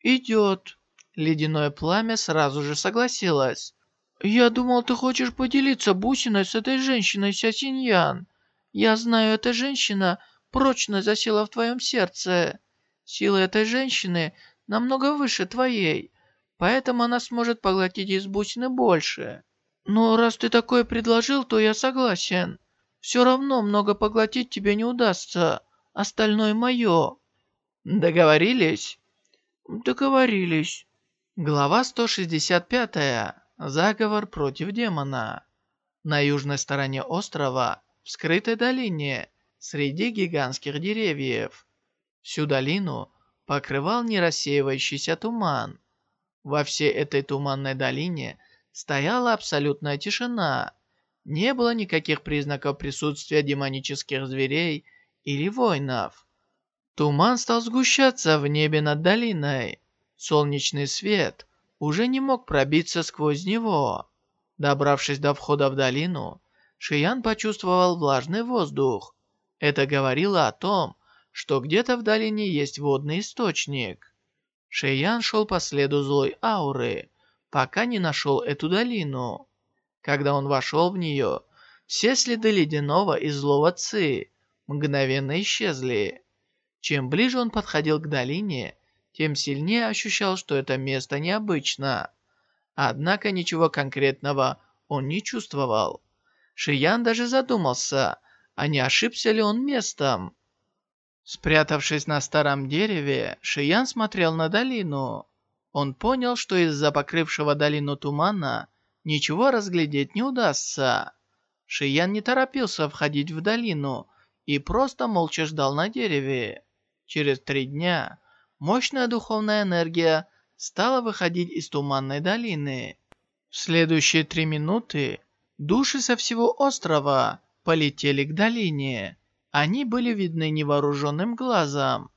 Идет. Ледяное пламя сразу же согласилось. «Я думал, ты хочешь поделиться бусиной с этой женщиной, Сясиньян. Я знаю, эта женщина прочно засела в твоем сердце. Сила этой женщины намного выше твоей, поэтому она сможет поглотить из бусины больше. Но раз ты такое предложил, то я согласен. Все равно много поглотить тебе не удастся, остальное мое». «Договорились?» «Договорились». Глава 165. Заговор против демона. На южной стороне острова, в скрытой долине, среди гигантских деревьев. Всю долину покрывал нерассеивающийся туман. Во всей этой туманной долине стояла абсолютная тишина. Не было никаких признаков присутствия демонических зверей или воинов. Туман стал сгущаться в небе над долиной. Солнечный свет уже не мог пробиться сквозь него. Добравшись до входа в долину, Шиян почувствовал влажный воздух. Это говорило о том, что где-то в долине есть водный источник. Шиян шел по следу злой ауры, пока не нашел эту долину. Когда он вошел в нее, Все следы ледяного и злого Ци мгновенно исчезли. Чем ближе он подходил к долине, тем сильнее ощущал, что это место необычно. Однако ничего конкретного он не чувствовал. Шиян даже задумался, а не ошибся ли он местом. Спрятавшись на старом дереве, Шиян смотрел на долину. Он понял, что из-за покрывшего долину тумана ничего разглядеть не удастся. Шиян не торопился входить в долину и просто молча ждал на дереве. Через три дня мощная духовная энергия стала выходить из туманной долины. В следующие три минуты души со всего острова полетели к долине. Они были видны невооруженным глазом.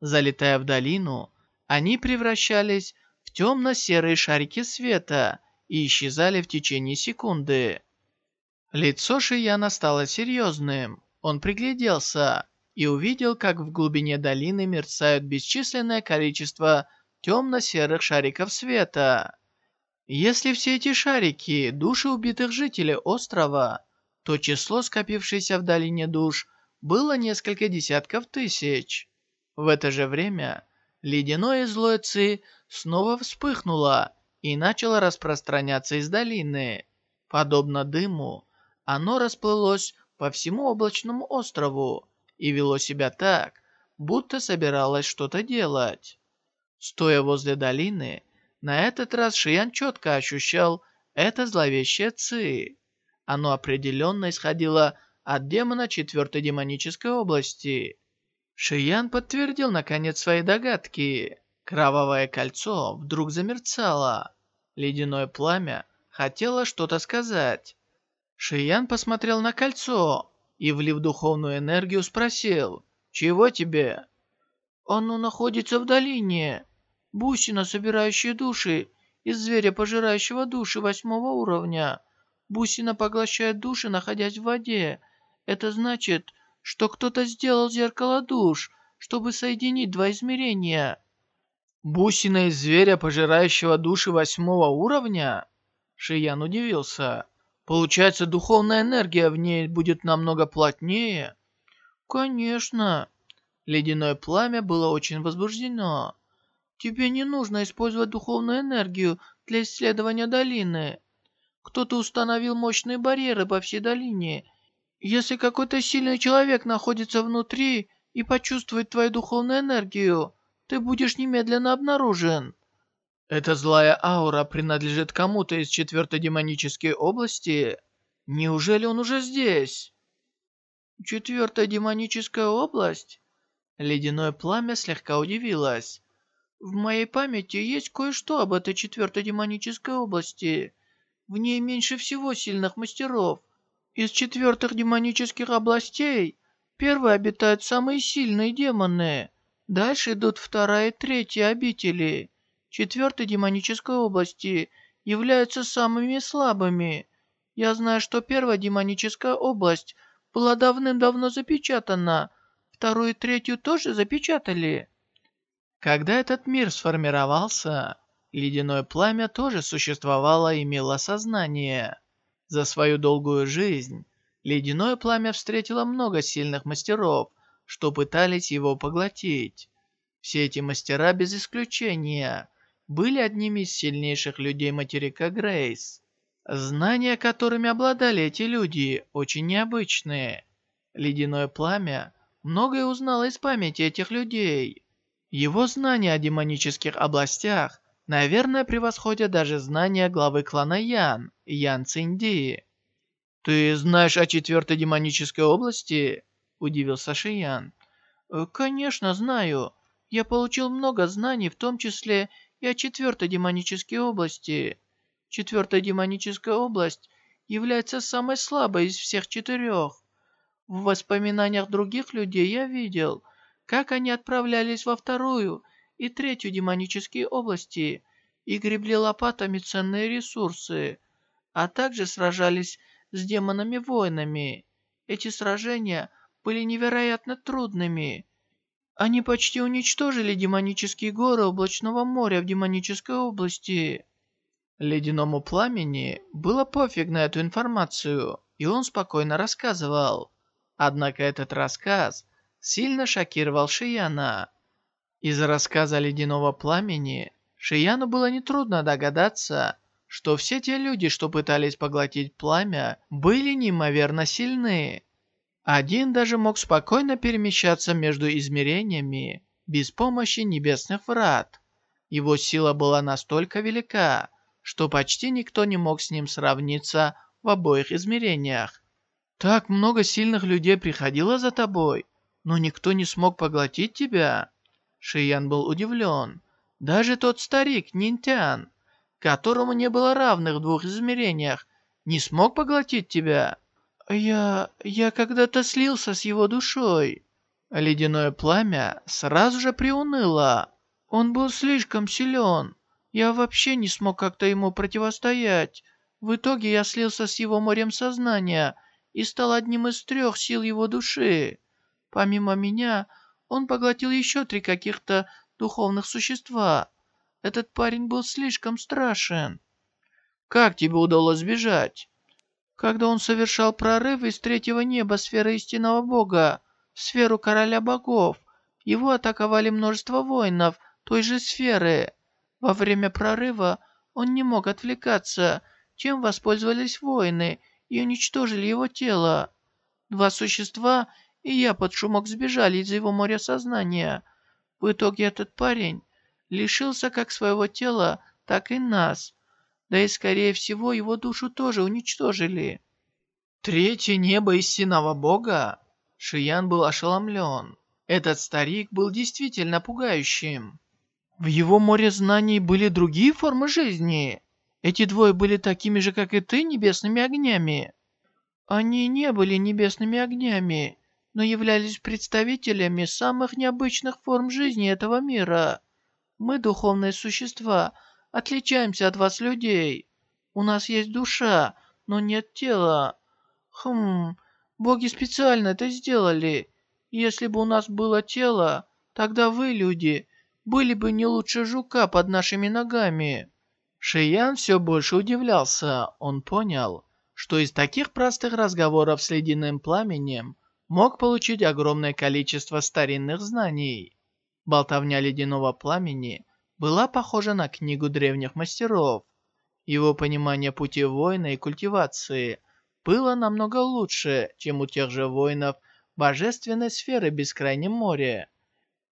Залетая в долину, они превращались в темно-серые шарики света и исчезали в течение секунды. Лицо Шияна стало серьезным. Он пригляделся и увидел, как в глубине долины мерцают бесчисленное количество темно-серых шариков света. Если все эти шарики – души убитых жителей острова, то число скопившееся в долине душ было несколько десятков тысяч. В это же время ледяное злое Ци снова вспыхнуло и начало распространяться из долины. Подобно дыму, оно расплылось по всему облачному острову и вело себя так, будто собиралось что-то делать. Стоя возле долины, на этот раз Шиян четко ощущал это зловещее Ци. Оно определенно исходило от демона четвертой демонической области. Шиян подтвердил наконец свои догадки. Кровавое кольцо вдруг замерцало. Ледяное пламя хотело что-то сказать, Шиян посмотрел на кольцо и, влив духовную энергию, спросил, «Чего тебе?» «Оно находится в долине. Бусина, собирающая души, из зверя, пожирающего души восьмого уровня. Бусина поглощает души, находясь в воде. Это значит, что кто-то сделал зеркало душ, чтобы соединить два измерения». «Бусина из зверя, пожирающего души восьмого уровня?» Шиян удивился. Получается, духовная энергия в ней будет намного плотнее? Конечно. Ледяное пламя было очень возбуждено. Тебе не нужно использовать духовную энергию для исследования долины. Кто-то установил мощные барьеры по всей долине. Если какой-то сильный человек находится внутри и почувствует твою духовную энергию, ты будешь немедленно обнаружен. Эта злая аура принадлежит кому-то из четвертой демонической области? Неужели он уже здесь? Четвертая демоническая область? Ледяное пламя слегка удивилось. В моей памяти есть кое-что об этой четвертой демонической области. В ней меньше всего сильных мастеров. Из четвертых демонических областей первой обитают самые сильные демоны. Дальше идут вторая и третья обители четвертой демонической области являются самыми слабыми. Я знаю, что первая демоническая область была давным-давно запечатана, вторую и третью тоже запечатали. Когда этот мир сформировался, ледяное пламя тоже существовало и имело сознание. За свою долгую жизнь ледяное пламя встретило много сильных мастеров, что пытались его поглотить. Все эти мастера без исключения были одними из сильнейших людей материка Грейс. Знания, которыми обладали эти люди, очень необычные. Ледяное пламя многое узнало из памяти этих людей. Его знания о демонических областях, наверное, превосходят даже знания главы клана Ян, Ян Цинди. «Ты знаешь о четвертой демонической области?» – удивился Шиян. «Э, «Конечно, знаю. Я получил много знаний, в том числе и о четвертой демонической области. Четвертая демоническая область является самой слабой из всех четырех. В воспоминаниях других людей я видел, как они отправлялись во вторую и третью демонические области и гребли лопатами ценные ресурсы, а также сражались с демонами-воинами. Эти сражения были невероятно трудными, они почти уничтожили демонические горы облачного моря в демонической области. Ледяному пламени было пофиг на эту информацию. и он спокойно рассказывал. Однако этот рассказ сильно шокировал Шияна. Из рассказа ледяного пламени Шияну было нетрудно догадаться, что все те люди, что пытались поглотить пламя, были неимоверно сильны. Один даже мог спокойно перемещаться между измерениями без помощи небесных врат. Его сила была настолько велика, что почти никто не мог с ним сравниться в обоих измерениях. Так много сильных людей приходило за тобой, но никто не смог поглотить тебя. Шиян был удивлен. Даже тот старик Нинтян, которому не было равных в двух измерениях, не смог поглотить тебя. Я... я когда-то слился с его душой. Ледяное пламя сразу же приуныло. Он был слишком силен. Я вообще не смог как-то ему противостоять. В итоге я слился с его морем сознания и стал одним из трех сил его души. Помимо меня, он поглотил еще три каких-то духовных существа. Этот парень был слишком страшен. Как тебе удалось сбежать? Когда он совершал прорыв из третьего неба сферы истинного бога в сферу короля богов, его атаковали множество воинов той же сферы. Во время прорыва он не мог отвлекаться, чем воспользовались воины и уничтожили его тело. Два существа и я под шумок сбежали из его моря сознания. В итоге этот парень лишился как своего тела, так и нас. Да и, скорее всего, его душу тоже уничтожили. Третье небо истинного бога? Шиян был ошеломлен. Этот старик был действительно пугающим. В его море знаний были другие формы жизни. Эти двое были такими же, как и ты, небесными огнями. Они не были небесными огнями, но являлись представителями самых необычных форм жизни этого мира. Мы, духовные существа, отличаемся от вас, людей. У нас есть душа, но нет тела. Хм, боги специально это сделали. Если бы у нас было тело, тогда вы, люди, были бы не лучше жука под нашими ногами». Шиян все больше удивлялся. Он понял, что из таких простых разговоров с ледяным пламенем мог получить огромное количество старинных знаний. Болтовня ледяного пламени была похожа на книгу древних мастеров. Его понимание пути воина и культивации было намного лучше, чем у тех же воинов божественной сферы Бескрайнем море.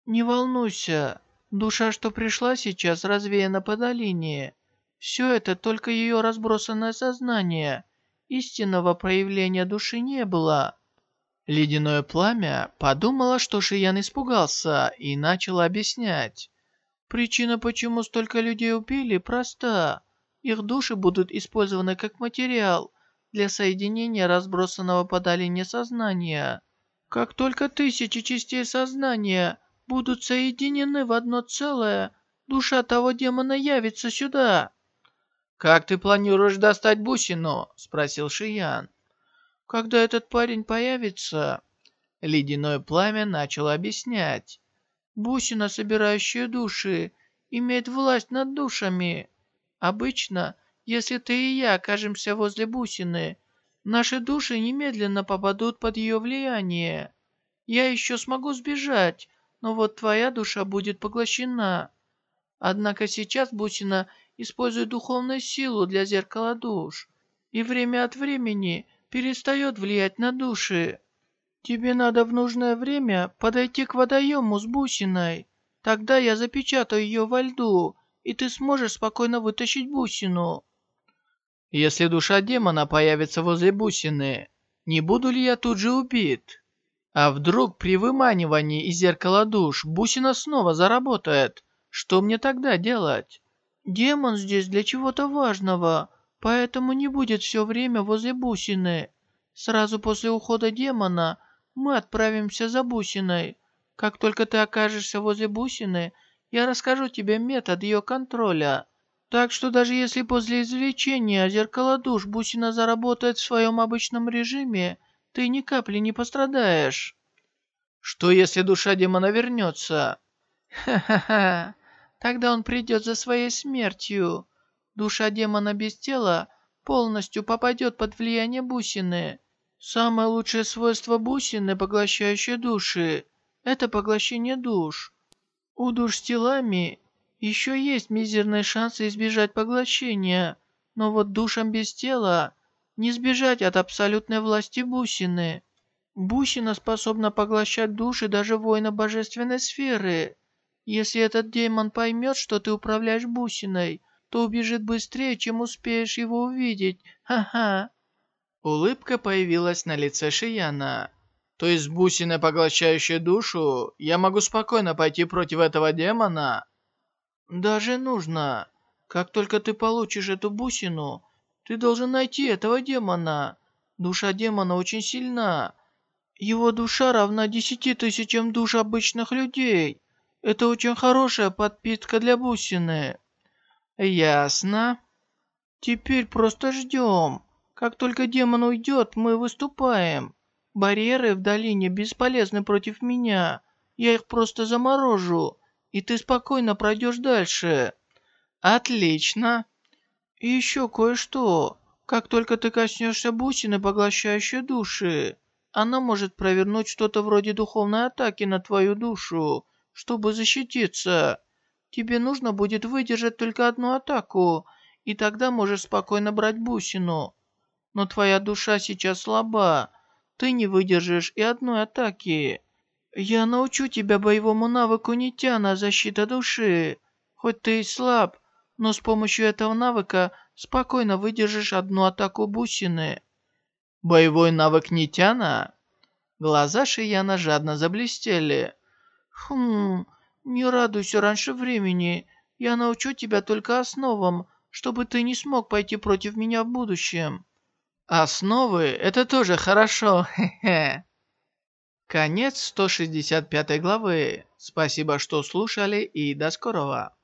«Не волнуйся, Душа, что пришла сейчас, развеяна по долине. Все это только ее разбросанное сознание. Истинного проявления души не было. Ледяное пламя подумала, что Шиян испугался и начала объяснять. Причина, почему столько людей убили, проста. Их души будут использованы как материал для соединения разбросанного по долине сознания. Как только тысячи частей сознания будут соединены в одно целое, душа того демона явится сюда». «Как ты планируешь достать бусину?» — спросил Шиян. «Когда этот парень появится...» Ледяное пламя начало объяснять. «Бусина, собирающая души, имеет власть над душами. Обычно, если ты и я окажемся возле бусины, наши души немедленно попадут под ее влияние. Я еще смогу сбежать, но вот твоя душа будет поглощена. Однако сейчас бусина использует духовную силу для зеркала душ и время от времени перестает влиять на души. Тебе надо в нужное время подойти к водоему с бусиной. Тогда я запечатаю ее во льду, и ты сможешь спокойно вытащить бусину. Если душа демона появится возле бусины, не буду ли я тут же убит? А вдруг при выманивании из зеркала душ бусина снова заработает? Что мне тогда делать? Демон здесь для чего-то важного, поэтому не будет все время возле бусины. Сразу после ухода демона мы отправимся за бусиной. Как только ты окажешься возле бусины, я расскажу тебе метод ее контроля. Так что даже если после извлечения зеркала душ бусина заработает в своем обычном режиме, ты ни капли не пострадаешь. Что если душа демона вернется? Ха-ха-ха, тогда он придет за своей смертью. Душа демона без тела полностью попадет под влияние бусины. Самое лучшее свойство бусины, поглощающей души, это поглощение душ. У душ с телами еще есть мизерные шансы избежать поглощения, но вот душам без тела не сбежать от абсолютной власти бусины. Бусина способна поглощать души даже воина божественной сферы. Если этот демон поймет, что ты управляешь бусиной, то убежит быстрее, чем успеешь его увидеть. Ха-ха. Улыбка появилась на лице Шияна. То есть бусины, поглощающие душу, я могу спокойно пойти против этого демона? Даже нужно. Как только ты получишь эту бусину, ты должен найти этого демона. Душа демона очень сильна. Его душа равна десяти тысячам душ обычных людей. Это очень хорошая подпитка для бусины. Ясно. Теперь просто ждем. Как только демон уйдет, мы выступаем. Барьеры в долине бесполезны против меня. Я их просто заморожу, и ты спокойно пройдешь дальше. Отлично. И еще кое-что. Как только ты коснешься бусины, поглощающей души, она может провернуть что-то вроде духовной атаки на твою душу, чтобы защититься. Тебе нужно будет выдержать только одну атаку, и тогда можешь спокойно брать бусину. Но твоя душа сейчас слаба, ты не выдержишь и одной атаки. Я научу тебя боевому навыку Нитяна защита души. Хоть ты и слаб, но с помощью этого навыка спокойно выдержишь одну атаку бусины. Боевой навык Нитяна? Глаза Шияна жадно заблестели. Хм, не радуйся раньше времени. Я научу тебя только основам, чтобы ты не смог пойти против меня в будущем. Основы — это тоже хорошо, хе-хе. Конец 165 главы. Спасибо, что слушали и до скорого.